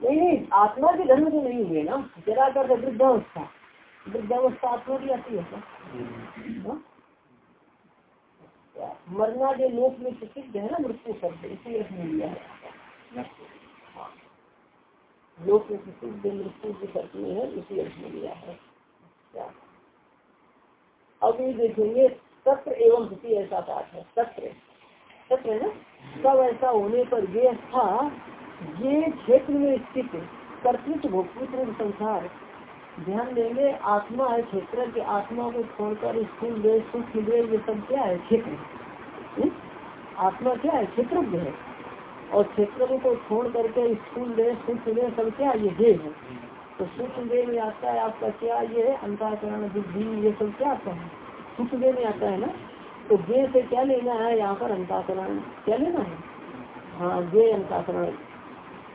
नहीं नहीं आत्मा के धर्म तो नहीं हुए ना। जरा कर वृद्धावस्था वृद्धावस्था आत्मा की आती है? मरना जो लोक में प्रसिद्ध है ना मृत्यु शब्द, इसी रखने लिया है। लोक में प्रसिद्ध मृत्यु की शब्द में है, इसी में लिया है। अब ये देखेंगे सत्र एवं स्थिति ऐसा पाठ है सत्र सत्र है ना? तब ऐसा होने पर ये था ये क्षेत्र में स्थित, कर्तृत्व, भोक्तृत्व, संसार ध्यान देंगे, आत्मा है क्षेत्र के आत्मा को छोड़कर स्थूल देश सूक्ष्म देश ये सब क्या है? क्षेत्र। हम्म? आत्मा क्या है? क्षेत्र है। और क्षेत्र को छोड़ करके स्थूल देश सूक्ष्म देश सब क्या ये देह है। तो सूक्ष्म देह में आता है, आपका क्या ये अंताकरण, बुद्धि, ये सब क्या आता है? सूक्ष्म देह में आता है ना? तो देह से क्या लेना है? यहाँ पर अंताकरण क्या लेना है? हाँ वे अंताकरण।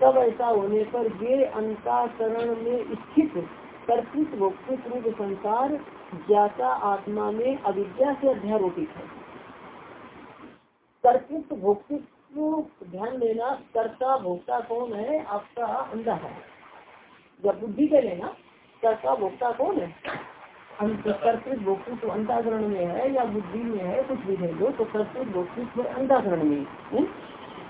तब ऐसा होने पर वे अंताकरण में स्थित कर्तृत्व भोक्तृत्व रूप संसार ज्ञाता आत्मा में अविद्या से अध्यारोपित है। कर्तृत्व भोक्तृत्व ध्यान देना, कर्ता भोक्ता कौन है? आपका अंधा है। जब बुद्धि के लेना कर्ता भोक्ता कौन है? कर्तृत्व भोक्तृत्व अंताकरण में है या बुद्धि में है, कुछ भी दो तो कर्तृत्व भोक्तृत्व अंताकरण में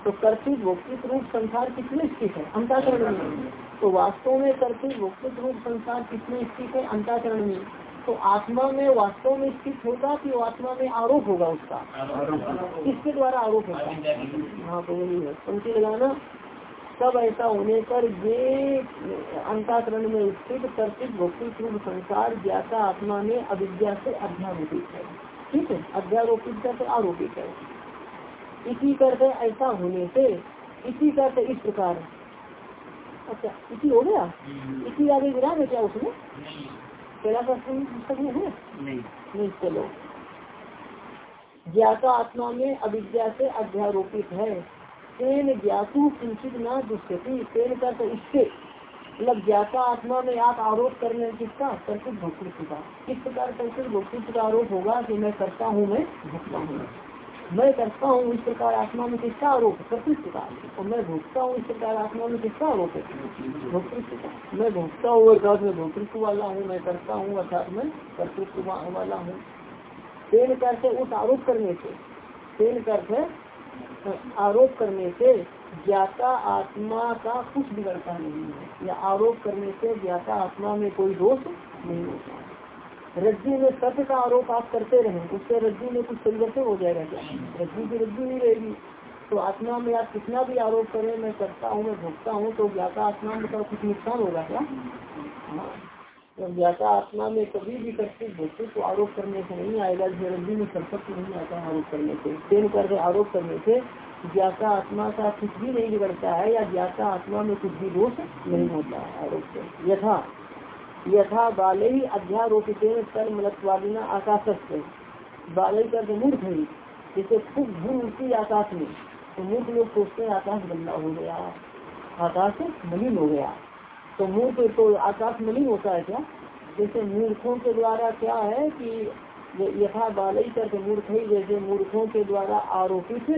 तो कर्तृत्व भोक्तृत्व रूप संसार किसमें स्थित है? अंताकरण में तो वास्तव में कर्तृत्व भोक्तृत्व रूप संसार किसमें स्थित है? अंताकरण में तो आत्मा में वास्तव में स्थित होगा कि आत्मा में आरोप होगा उसका? किसके द्वारा आरोप होगा? हाँ तो पंक्ति लगाना। तब ऐसा होने पर ये अंताकरण में स्थित कर्तृत्व भोक्तृत्व रूप संसार ज्ञाता आत्मा में अविद्या से अध्यारोपित है। ठीक है? अध्यारोपित करते आरोपित है। इसी करते ऐसा होने से, इसी करते इस प्रकार अच्छा इसी हो गया? इसी आगे विराम है क्या उसमें पहला प्रश्न पुस्तक में है? नहीं। चलो। ज्ञाता आत्मा में अविद्या से अध्यारोपित है। तेन ज्ञातु किंचित न दुष्यति। तेन कर तो इससे मतलब ज्ञाता आत्मा में आप आरोप करने किसका? कर्तव्य भोक्तृत्व का। किस प्रकार कर्तव्य भोक्तृत्व का आरोप होगा कि मैं करता हूँ मैं भुगता हूँ? मैं करता हूँ इस प्रकार आत्मा में किसका आरोप कर्तृत्व का और मैं भोगता हूँ इस प्रकार आत्मा में किसका आरोप है मैं भोगता हूँ अर्थात मैं भोक्तृत्व वाला हूँ मैं करता हूँ अर्थात मैं कर्तृत्व वाला हूँ तेन करते उस आरोप करने से तेन करते आरोप करने से ज्ञाता आत्मा का कुछ बिगड़ता नहीं है या आरोप करने से ज्ञाता आत्मा में कोई दोष नहीं होता रज्जु में सत्य का आरोप आप करते रहे, उससे रज्जु में कुछ परिवर्तन हो जाएगा क्या? रज्जु की रज्जु नहीं रहेगी। तो आत्मा में आप कितना भी आरोप करें, मैं करता हूँ, मैं भोगता हूँ तो ज्ञाता आत्मा में कुछ नुकसान होगा क्या? हाँ। जब ज्ञाता आत्मा में कभी भी करते भोगते तो आरोप करने से नहीं आएगा जैसे रज्जु में संपत्ति नहीं आता, आरोप करने से। तेन करके आरोप करने से, ज्ञाता आत्मा का कुछ भी नहीं बिगड़ता है, या ज्ञाता आत्मा में कुछ भी दोष नहीं होता आरोप यथा यथा बाले ही अध्यारोपित तल मलत्वादिना आकाश से बाले कर मूर्ख हुई जैसे खूब धूल उठती आकाश में तो मूर्ख लोग सोचते हैं आकाश गंदा हो गया, आकाश मलिन हो गया। तो मूर्ख तो आकाश मलिन होता है क्या? जैसे मूर्खों के द्वारा क्या है कि यथा बालई करके मूर्ख ही जैसे मूर्खों के द्वारा आरोपित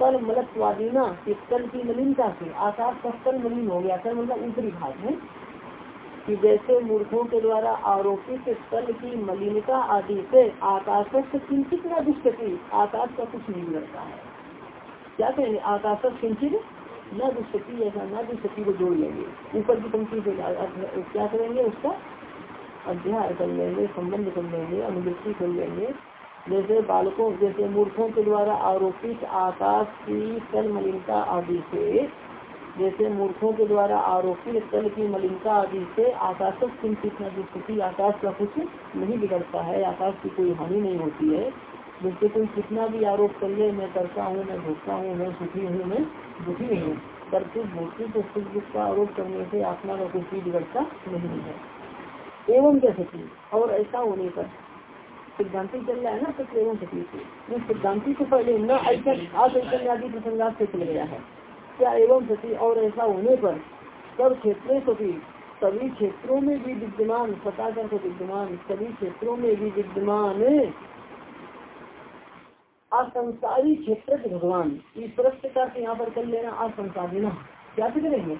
तल मलत्वादिना कि तल की मलिनता से आकाश का तल मलिन हो गया। तल मतलब ऊपरी भाग में कि जैसे मूर्खों के द्वारा आरोपित तल की मलिनता आदि से आकाश से किंचित न दुष्टि आकाश का कुछ नहीं लगता है। क्या कहेंगे? आकाश किंचित न दुष्टि ऐसा न दुष्टि को जोड़ लेंगे। ऊपर की पंक्ति से क्या करेंगे उसका? अध्याय कर लेंगे, संबंध कर लेंगे, अनुवृत्ति कर लेंगे। जैसे बालकों, जैसे मूर्खों के द्वारा आरोपित आकाश की तल मलिनता आदि से जैसे मूर्खों के द्वारा आरोपित तल की मलिनता आदि से आकाश किंचित स्थिति आकाश का कुछ नहीं बिगड़ता है, आकाश की कोई हानि नहीं होती है। जिससे कोई कितना भी आरोप कर ले, मैं करता हूँ, मैं भोगता हूँ, मैं सुखी हूँ, मैं दुखी हूँ। करते भोगती तो सुख दुख का आरोप करने से आत्मा का कुछ भी बिगड़ता नहीं है। एवं क्या सती और ऐसा होने पर सिद्धांति चल रहा है ना सत्य एवं सती सिद्धांति से पहले न ऐसा आदि प्रसंगात से चल गया है। क्या एवं सती और ऐसा होने पर सब क्षेत्रों सती, सभी क्षेत्रों में भी विद्यमान पता कर विद्यमान, सभी क्षेत्रों में भी विद्यमान असंसारी क्षेत्र भगवान ईश्वर का यहाँ पर कर लेना असंसारिना क्या करेंगे?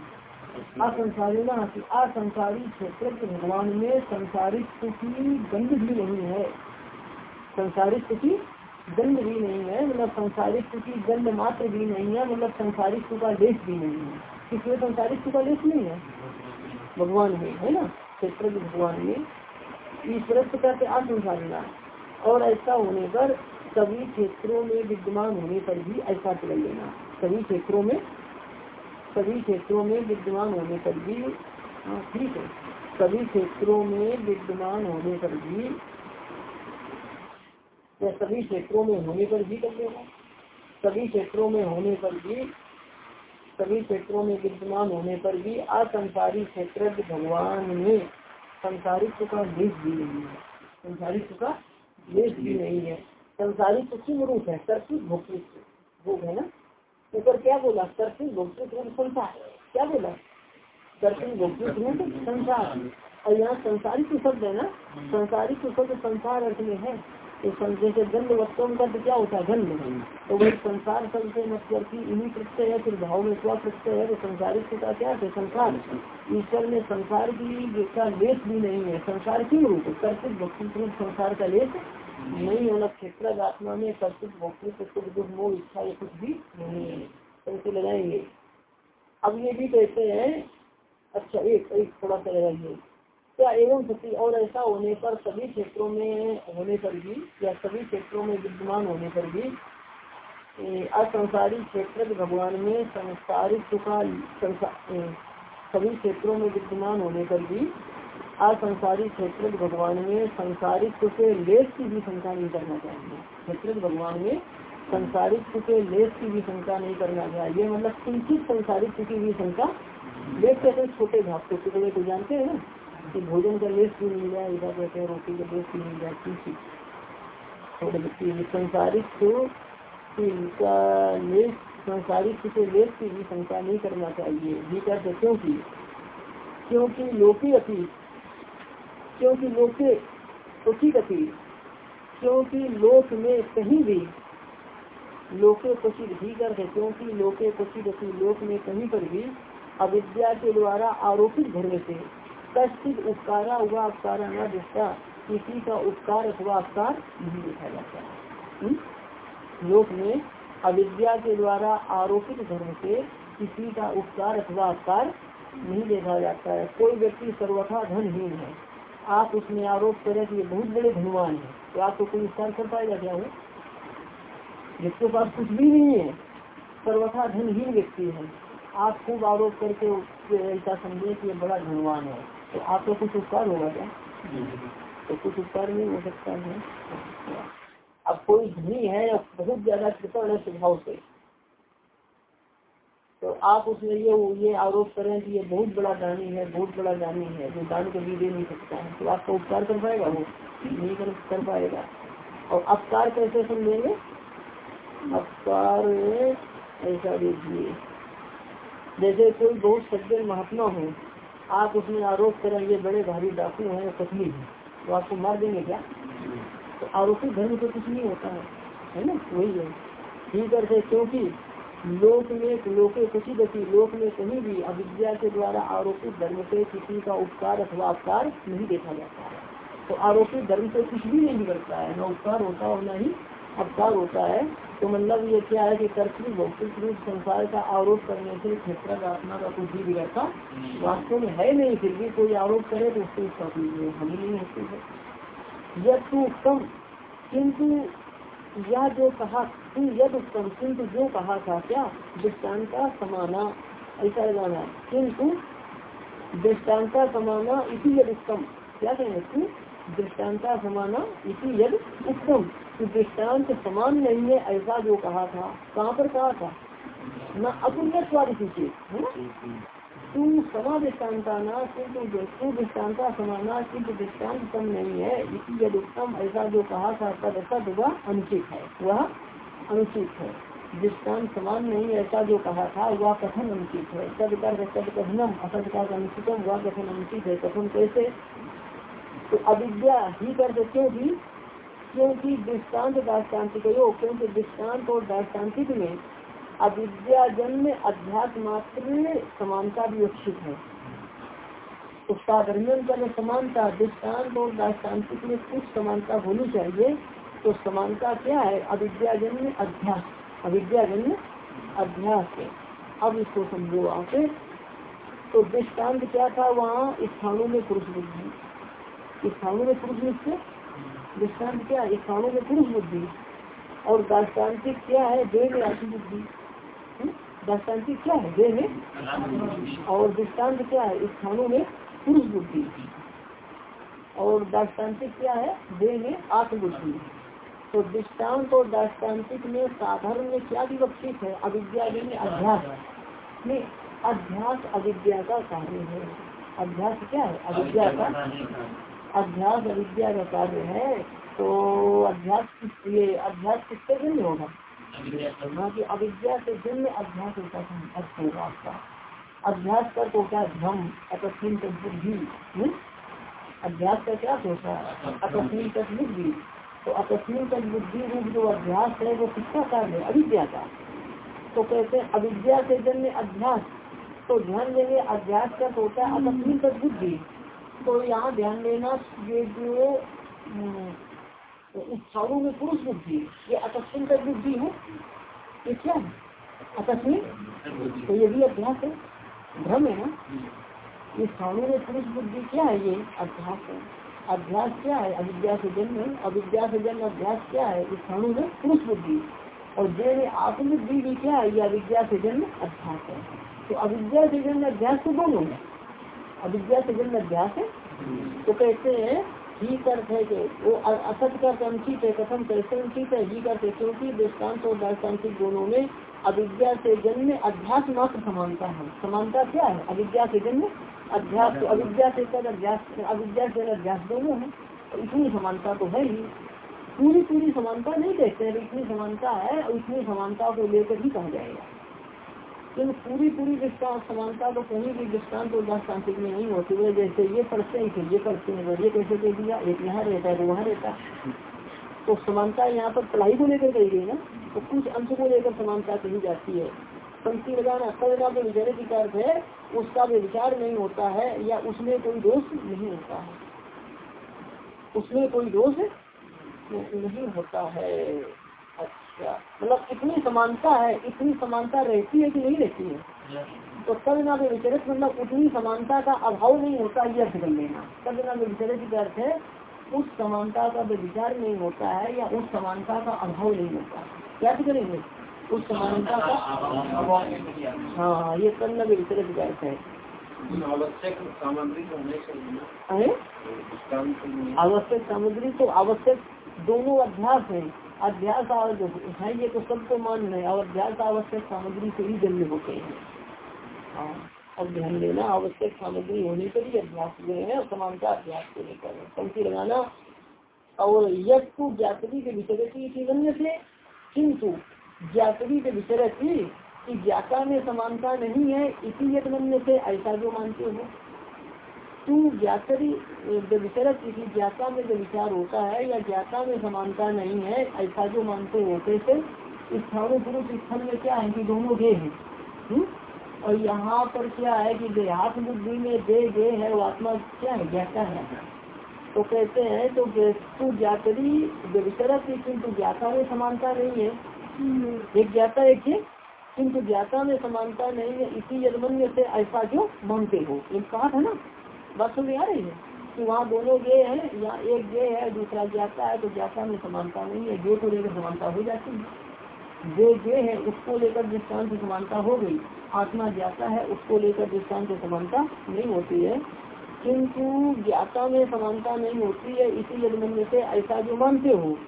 असंसारिना असंसारी क्षेत्र भगवान में संसारित की गंध भी नहीं है। संसारित की गंध भी नहीं है मतलब संसारिक की गंध मात्र भी नहीं है मतलब संसारिक का देश भी नहीं है। किसमें संसारिक का लेस नहीं है? भगवान में है ना? क्षेत्र भगवान में ईश्वर कहते असंसारिना और ऐसा होने पर सभी क्षेत्रों में विद्यमान होने पर भी ऐसा कर लेना। सभी क्षेत्रों में, सभी क्षेत्रों में विद्यमान होने पर भी हाँ ठीक है। सभी क्षेत्रों में विद्यमान होने पर भी या सभी क्षेत्रों में होने पर भी कर लेना सभी क्षेत्रों में होने पर भी, सभी क्षेत्रों में विद्यमान होने पर भी असंसारी क्षेत्र भगवान में संसारित्व का देश भी नहीं है। संसारित्व का देश भी नहीं है। संसारित्व किम रूप है कर्तृत्व भोक्तृत्व। रूप है ना? ऊपर क्या बोला? कर्तृत्व भोक्तृत्व रूप संसार। क्या बोला? कर्तृत्व भोक्तृत्व रूप संसार। और यहाँ संसारित्व शब्द है ना? संसारित्व शब्द संसार अर्थ में है। तो जैसे गंध वस्तुओं का क्या होता है? गंध। तो वही संसार शब्द से मतलब की इन्हीं प्रत्यय है, फिर भाव में स्व प्रत्यय है तो संसारित्व का क्या है? संसार। ईश्वर में संसार की का लेस भी नहीं है। संसार क्यों? रूप कर्तव्य भक्ति रूप संसार का लेख नहीं होना क्षेत्र आत्मा में कर्तव्य भक्ति सुख मोह, इच्छा ये कुछ भी नहीं है। कैसे लगाएँगे। अब ये भी कहते हैं अच्छा एक एक थोड़ा सा लगाइए। क्या एवं सती और ऐसा होने पर सभी क्षेत्रों में होने पर भी, या सभी क्षेत्रों में विद्यमान होने पर भी असंसारी क्षेत्र भगवान में संसारित का सभी क्षेत्रों में विद्यमान होने पर भी, असंसारी क्षेत्र भगवान में संसारित्व के लेस की भी शंका नहीं करना चाहिए। क्षेत्र भगवान में संसारित्व के लेस की भी शंका नहीं करना चाहिए। मतलब किंचित संसारित्व की भी शंका, लेस कहते छोटे भाग टुकड़े को जानते हैं ना। कि भोजन का लेस भी मिल जाए, इधर कहते हैं रोटी का लेस भी मिल जाए, किसी संसारिक का लेस, संसारिक के लेस की भी शंका नहीं करना चाहिए। भी कहते क्योंकि क्योंकि लोकी अति क्योंकि लोके उचित अति क्योंकि लोक में कहीं भी लोके क्वचित भी करते क्योंकि लोके क्वचित अति लोक में कहीं पर भी अविद्या के द्वारा आरोपित धर्म से कश्चित उपकारा हुआ, उपकारा न दिखता। किसी का उपकार अथवा उपकार नहीं देखा जाता। हम्म? लोक में अविद्या के द्वारा आरोपित धर्म से किसी का उपकार अथवा उपकार नहीं देखा जाता है। कोई व्यक्ति सर्वथा धनहीन है। आप उसमें आरोप करें कि ये बहुत बड़े धनवान है। तो आपको कोई उपकार कर पाएगा क्या वो? जिसके पास कुछ भी नहीं है। सर्वथा धनहीन व्यक्ति है। आप खूब आरोप करके ऐसा समझे कि ये बड़ा धनवान है। तो आपको कुछ उपकार होगा क्या? तो कुछ उपकार नहीं हो सकता है। अब कोई धनी है बहुत ज़्यादा कृपण है स्वभाव से तो आप उसमें ये ये आरोप करें कि ये बहुत बड़ा दानी है बहुत बड़ा दानी है जो दान कभी दे नहीं सकता है। तो आपका उपकार कर पाएगा वो? नहीं कर, कर पाएगा। और अपकार कैसे समझेंगे अपकार ऐसा देखिए। जैसे कोई बहुत सज्जन महात्मा हो आप उसमें आरोप करेंगे, बड़े भारी डाकू हैं कठनी है तो आपको मार देंगे क्या? तो आरोपी धर्म तो कुछ नहीं होता है है ना? वही है। ठीक है क्योंकि लोक में लोके कुछ गति लोक में कहीं भी अविद्या के द्वारा आरोपित धर्म से किसी का उपकार अथवा अपकार नहीं देखा जाता है। तो आरोपित धर्म से कुछ भी नहीं बिगड़ता है, न उपकार होता और न ही अपकार होता है तो मतलब ये क्या है कि कर्तव्य भौतिक रूप संसार का आरोप करने से क्षेत्र का आत्मा का कुछ भी बिगड़ता वास्तव में है नहीं, फिर भी कोई आरोप करे तो उससे उसका कोई नहीं होती है। यद तू उत्तम किंतु यह जो कहा तू यद उत्तम किंतु जो कहा था क्या? दृष्टान का समाना, ऐसा लगाना किंतु दृष्टानता समाना इसी यद उत्तम क्या कहेंगे तू दृष्टानता समाना इसी यद उत्तम। दृष्टांत समान नहीं है, ऐसा जो कहा था, कहाँ पर कहा था? न अतुल्य स्वादित है तू समा दृष्टानता किंतु तू दृष्टानता समाना किंतु दृष्टांत कम नहीं है, इसी यद उत्तम, ऐसा जो कहा था, तद सद वह अनुचित है। वह अनुचित है। दृष्टांत समान नहीं ऐसा जो कहा था, वह कथन अनुचित है। तद कर कथनम, असद का अनुचितम, वह कथन अनुचित है। कथन कैसे? तो अविद्या ही कर क्योंकि क्योंकि दृष्टांत दाष्टान्तिक योग क्योंकि दृष्टांत और दाष्टान्तिक में अविद्या जन्म अध्यास मात्र समानता भी उचित है। साधारण का समानता दृष्टांत और दाष्टान्तिक में कुछ समानता होनी चाहिए तो समानता क्या है? अविद्या जन्म अध्यास अविद्या जन्म अध्यास है अब इसको समझो आप तो दृष्टांत क्या था? वहाँ स्थानों में पुरुष बुद्धि स्थानों में पुरुष निश्चय दृष्टांत क्या? स्थानों में पुरुष बुद्धि। और दाष्टान्तिक क्या है? देह में आत्मबुद्धि हम्म? दाष्टान्तिक क्या है? देह में और दृष्टांत क्या है? स्थानों में पुरुष बुद्धि। और दाष्टान्तिक क्या है? देह में आत्मबुद्धि तो दृष्टांत और दाष्टान्तिक में साधारण में क्या विवक्षित है? अविद्या में अध्यास। में अध्यास अविद्या का कार्य है। अध्यास क्या है? अविद्या का अध्यास अविद्या का कार्य है तो अध्यास किस ये अध्यास किससे जन्म होगा? हाँ कि अविद्या से जन्म अध्यास होता है अर्थ होगा आपका। अध्यास का तो क्या भ्रम अतस्मिन बुद्धि हम्म? अध्यास का क्या होता है? अतस्मिन तक बुद्धि। तो अकस्मिन तक बुद्धि रूप जो अभ्यास है, वो किसका कार्य है? अविद्या का। तो कहते हैं, अविद्या से जन्म अभ्यास। तो ध्यान देंगे, अभ्यास का तो होता है, अकस्मिन तक बुद्धि। तो यहाँ ध्यान देना ये जो हम्म, तो इच्छाओं में पुरुष बुद्धि ये अकस्मिन तक बुद्धि है। ये क्या है? अकस्मिन तो ये भी अभ्यास है। भ्रम है ना? ये स्थानों में पुरुष बुद्धि क्या है? ये अभ्यास है। अभ्यास क्या है? अविद्या से जन्म। अविद्या से जन्म अभ्यास क्या है? स्थानों में पुरुष बुद्धि और जैन आत्मबुद्धि भी क्या है? ये अविद्या से जन्म अभ्यास है। तो अविद्या से जन्म अभ्यास तो दोनों है। अविद्या से जन्म अभ्यास है। तो कहते हैं, ही अर्थ है कि वो असत का अनुचित है, कथम कैसे अनुचित है, ही करते क्योंकि दृष्टांत और दार्शांतिक दोनों में अविद्या से जन्म अध्यास मात्र समानता है। समानता क्या है? अविद्या से जन्म अध्यास तो अविद्या से कर अध्यास अविद्या से अध्यास दोनों है। तो इतनी समानता तो है ही। पूरी पूरी समानता नहीं देखते हैं, इतनी समानता है इतनी समानता को लेकर ही कहा जाएगा। लेकिन पूरी पूरी दृष्टांत समानता तो कहीं भी दृष्टांत और दाष्टान्तिक में नहीं होती। है जैसे ये पढ़ते हैं, फिर ये पढ़ते हैं ये कैसे दे दिया? एक यहाँ रहता है तो वहाँ रहता तो समानता यहाँ पर पढ़ाई को लेकर कही गई ना? तो कुछ अंश को लेकर समानता कही जाती है। पंक्ति लगाना सर्वना जो विचार की अर्थ है, उसका भी विचार नहीं होता है, या उसमें कोई दोष नहीं होता है। उसमें कोई दोष नहीं होता है। अच्छा मतलब इतनी समानता है इतनी समानता रहती है कि नहीं रहती है? तो सर्वना में विचरित मतलब उतनी समानता का अभाव नहीं होता ये अर्थ कर लेना। सर्वना में विचरित का अर्थ है उस समानता का विचार नहीं होता है या उस समानता का अभाव नहीं होता क्या करेंगे? उस समानता का हाँ ये कर्ण में विचलित अर्थ है। आवश्यक सामग्री तो आवश्यक सामग्री तो आवश्यक दोनों अभ्यास है। अध्यास है, ये तो सबको मान है, और अध्यास आवश्यक सामग्री से ही जन्म होते हैं। हाँ अब ध्यान देना, आवश्यक सामग्री होने पर ही अभ्यास हुए हैं, और समानता अभ्यास को लेकर पंक्ति लगाना, और को ज्ञातरी के विचर की से, किंतु ज्ञातरी के विचर कि ज्ञाता में समानता नहीं है, इसी यज्ञ से, ऐसा जो मानते हो। तू ज्ञातरी किसी ज्ञाता में जो विचार होता है या ज्ञाता में समानता नहीं है ऐसा जो मानते होते थे स्थानों पुरुष स्थल में क्या है कि दोनों गे हैं? हुँ? और यहाँ पर क्या है कि देहात बुद्धि में दे गे है वो आत्मा क्या है? ज्ञाता है। तो कहते हैं तो तू ज्ञातरी विचरत किंतु ज्ञाता में समानता नहीं है। एक ज्ञाता एक है किंतु ज्ञाता में समानता नहीं है इसी यजमन्य से ऐसा जो मानते हो। एक कहा था ना? बात समझ आ रही है? कि वहाँ दोनों गे है, या एक गे है, दूसरा ज्ञाता है तो ज्ञाता में समानता नहीं है। गे को लेकर समानता हो जाती है। जे गे है, उसको लेकर दृष्टांत समानता हो गई, आत्मा ज्ञाता है, उसको लेकर दृष्टांत समानता नहीं होती है। किंतु ज्ञाता में समानता नहीं होती है इसी यजमन्य से ऐसा जो मानते हो,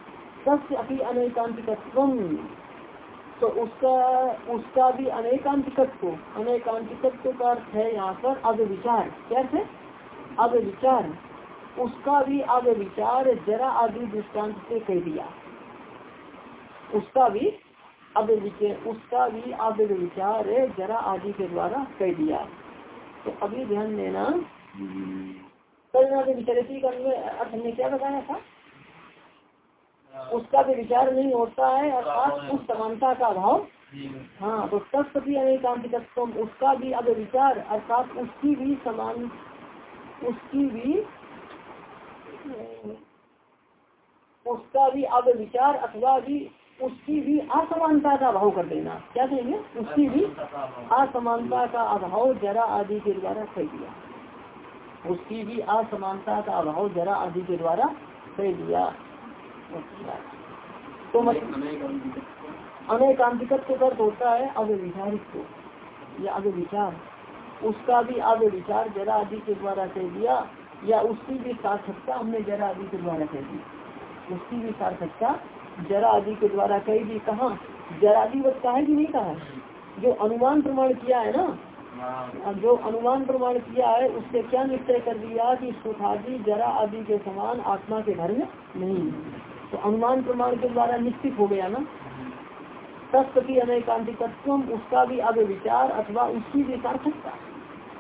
सबसे अति अनेकांतिकत्व तो उसका उसका भी अनेकांतिकत्व अनेकांतिकत्व का अर्थ है यहाँ पर अब विचार कैसे अब विचार उसका भी अब विचार जरा आदि दृष्टांत से कह दिया। उसका भी अब उसका भी अब विचार जरा आदि के द्वारा कह दिया। तो अभी ध्यान देना। कल विचरती का अर्थ हमने क्या बताया था? उसका भी विचार नहीं होता है, अर्थात उस समानता का अभाव। हाँ तो तत्पति अनेकांतिकत्व उसका भी अब विचार अर्थात उसकी भी समान उसकी भी उसका भी अब विचार अथवा भी उसकी भी असमानता का अभाव कर देना। क्या कहेंगे? उसकी भी असमानता का अभाव जरा आदि के द्वारा कह दिया। उसकी भी असमानता का अभाव जरा आदि के द्वारा कह दिया। अच्छा। तो मतलब अनेकांतिकत्व का होता है अव्यविचारित्व या अव्यविचार उसका भी अव्यविचार जरा आदि के द्वारा कह दिया या उसकी भी सार्थकता हमने जरा आदि के द्वारा कह दी। उसकी भी सार्थकता जरा आदि के द्वारा कही दी। कहा? जरा जरादिवत कहा है कि नहीं कहा? जो अनुमान प्रमाण किया है ना? जो अनुमान प्रमाण किया है उससे क्या निश्चय कर दिया कि सुखादि जरा आदि के समान आत्मा के घर में नहीं है? तो अनुमान प्रमाण के द्वारा निश्चित हो गया ना? तत्व की अनेकांतिकत्व उसका भी अब विचार अथवा उसकी भी सार्थकता।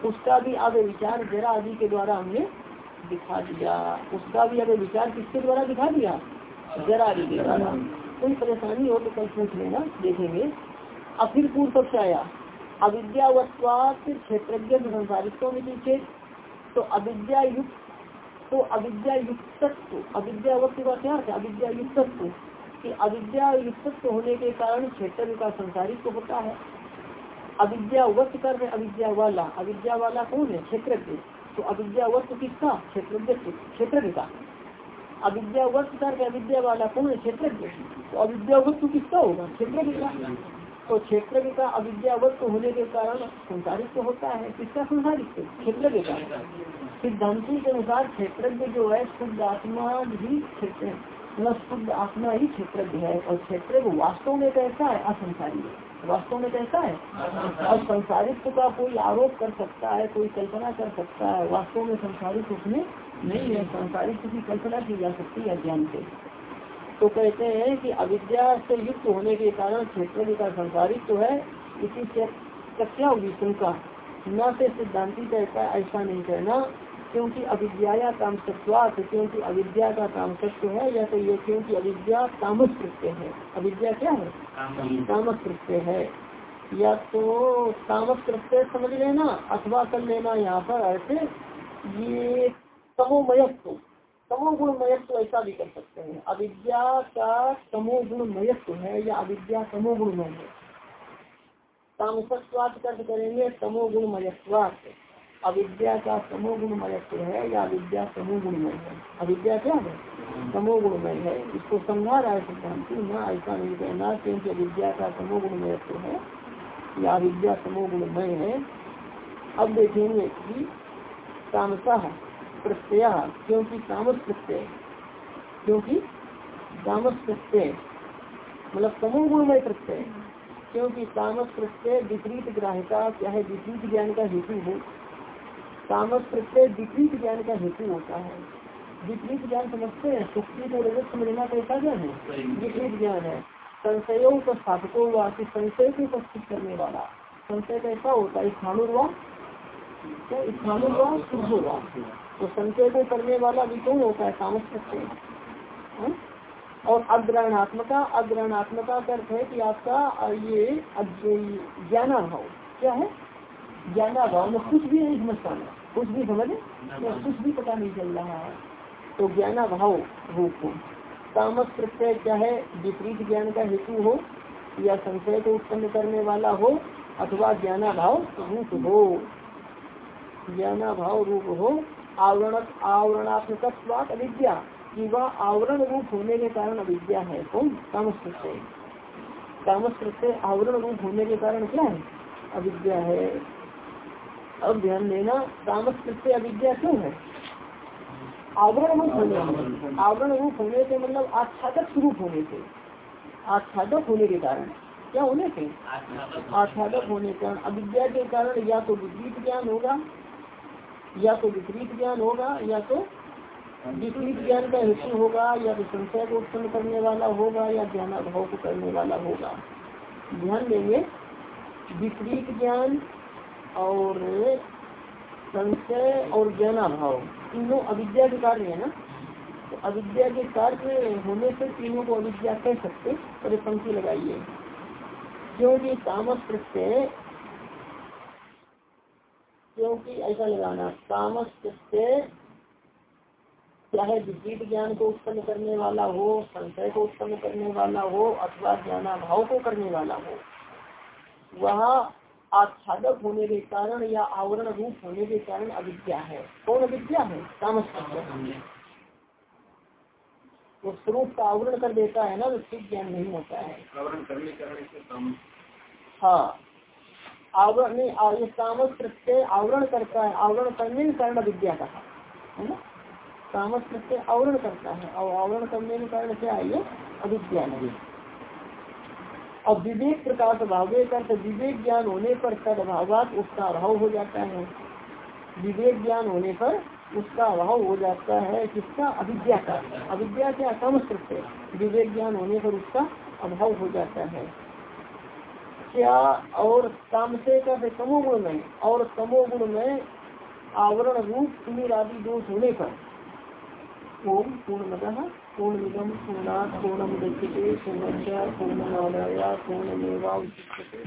उसका भी अब विचार जरा आदि के द्वारा हमने दिखा दिया। उसका भी अब विचार किसके द्वारा दिखा दिया? जरा आदि के द्वारा। कोई परेशानी हो तो कल पूछ लेना, देखेंगे। अब फिर पूर्व पक्ष आया अविद्यावत्वात क्षेत्रज्ञ संसारित्व में तो अविद्या युक्त तो अविद्या युक्त अविद्यावत्व का क्या है? अविद्या युक्त कि अविद्या युक्त होने के कारण क्षेत्र का संसारित्व होता है। अविद्या वक्त कर अविद्या वाला अविद्या वाला कौन है? क्षेत्र तो अविद्या वक्त किसका? क्षेत्र क्षेत्र का अविद्या वक्त कर अविद्या वाला कौन है? क्षेत्र तो अविद्या वक्त किसका होगा? क्षेत्र का तो क्षेत्र का अविद्यावत होने के कारण संसारित होता है। किसका संसारित क्षेत्र का सिद्धांति के अनुसार क्षेत्र जो है, शुद्ध आत्मा ही क्षेत्र शुद्ध आत्मा ही क्षेत्र है और क्षेत्र वास्तव में कैसा है? असंसारी है। वास्तव में कैसा है? और संसारित्व का कोई आरोप कर सकता है, कोई कल्पना कर सकता है। वास्तव में संसारित उसमें नहीं है। संसारित्व की कल्पना की जा सकती है ज्ञान से। तो कहते हैं कि अविद्या से युक्त होने के कारण क्षेत्र का संसारित तो है, इसी से क्या होगी शंका। न से सिद्धांति कहता है ऐसा नहीं कहना। क्योंकि अविद्या काम सत्वात क्योंकि अविद्या का काम सत्व है या तो ये क्योंकि अविद्या तामस कृत्य है। अविद्या क्या है? तामस कृत्य है। या तो तामस कृत्य समझ लेना अथवा कर लेना यहाँ पर ऐसे ये तमोमयत्व। तमोगुण मयत्व ऐसा भी कर सकते हैं। अविद्या का तमोगुण मयत्व है या अविद्या तमोगुणमय है। तामसत्वात कर्ज करेंगे तमोगुण मयत्वात अविद्या का तमोगुण मयत्व है या अविद्या समूह गुणमय है? अविद्या क्या है? तमोगुणमय है। इसको समझा रहा है सिद्धांत न ऐसा नहीं कहना क्योंकि अविद्या का तमोगुण मयत्व है या अविद्या तमोगुणमय है। अब देखेंगे कि तामसा प्रत्यय, क्योंकि तामस प्रत्यय, क्योंकि तामस प्रत्यय मतलब समूह गुणमय प्रत्यय, क्योंकि तामस प्रत्यय विपरीत ग्राहिका चाहे विपरीत ज्ञान का हेतु हो तामस प्रत्यय विपरीत ज्ञान का हेतु होता है। विपरीत ज्ञान समझते हैं सुखी को रजत समझना कैसा ज्ञान है? विपरीत ज्ञान है। संशयों का स्थापकों हुआ संशय को उपस्थित करने वाला। संशय कैसा होता है? तो स्थानुर्वा शुद्ध हुआ तो संशय को करने वाला भी कौन होता है? तामस प्रत्यय हाँ? और अग्रहणात्मका अग्रहणात्मका का अर्थ है कि आपका ये ज्ञाना भाव क्या है? ज्ञाना भाव में कुछ भी नहीं समझ पाना कुछ भी समझ कुछ भी पता नहीं चल रहा है। तो ज्ञाना भाव रूप हो। तामस प्रत्यय क्या है विपरीत ज्ञान का हेतु हो या संशय को उत्पन्न करने वाला हो अथवा ज्ञाना भाव रूप हो। ज्ञाना भाव रूप हो आवरण आवरणात्मक अविद्या। कि वह आवरण रूप होने के कारण अविद्या है। कौन? तामस प्रत्यय। तामस प्रत्यय आवरण रूप होने के कारण क्या है? अविद्या है। अब ध्यान देना तामस प्रत्यय अविद्या क्यों है? आवरण रूप होने आवरण रूप होने से मतलब आच्छादक स्वरूप होने से। आच्छादक होने के कारण। क्या होने से? आच्छादक होने के कारण। अविद्या के कारण या तो विपरीत ज्ञान होगा, या तो विपरीत ज्ञान होगा, या तो विपरीत ज्ञान का हेतु होगा, या तो संशय को उत्पन्न करने वाला होगा, या ज्ञानाभाव को करने वाला होगा। ध्यान देंगे। विपरीत ज्ञान और संशय और ज्ञानाभाव तीनों अविद्या के कार्य है ना? तो अविद्या के कार्य होने से तीनों को अविद्या कह सकते पर पंक्ति लगाइए। क्योंकि तामस प्रत्यय क्योंकि ऐसा लगाना तामस प्रत्यय चाहे विपरीत ज्ञान को उत्पन्न करने वाला हो, संशय को उत्पन्न करने वाला हो, अथवा ज्ञानाभाव को करने वाला हो, वह आच्छादक होने के कारण या आवरण रूप होने के कारण अविद्या है। कौन अविद्या है? तामस वो स्वरूप का आवरण कर देता है ना तो ठीक ज्ञान नहीं होता है। आवरण करने से हाँ। आवरण नहीं तामस प्रत्यय आवरण करता है। आवरण करने के कारण विद्या का है ना? तामस प्रत्यय आवरण करता है। और आवरण करने के कारण क्या है ये? अविद्या नहीं। अब विवेक प्रकाश भावे का तो विवेक ज्ञान होने पर तद उसका अभाव हो जाता है। विवेक ज्ञान होने पर उसका अभाव हो जाता है किसका अविद्या का। अविद्या क्या तामस प्रत्यय विवेक ज्ञान होने पर उसका अभाव हो जाता है। क्या और तामसे का से तमोगुण में और तमोगुण में आवरण रूप सुनील आदि दोष होने पर ओम पूर्ण पूर्णमिदम पूर्णा पूर्णम गच्छते पूर्णस्य पूर्णमादाय पूर्णमेवावशिष्यते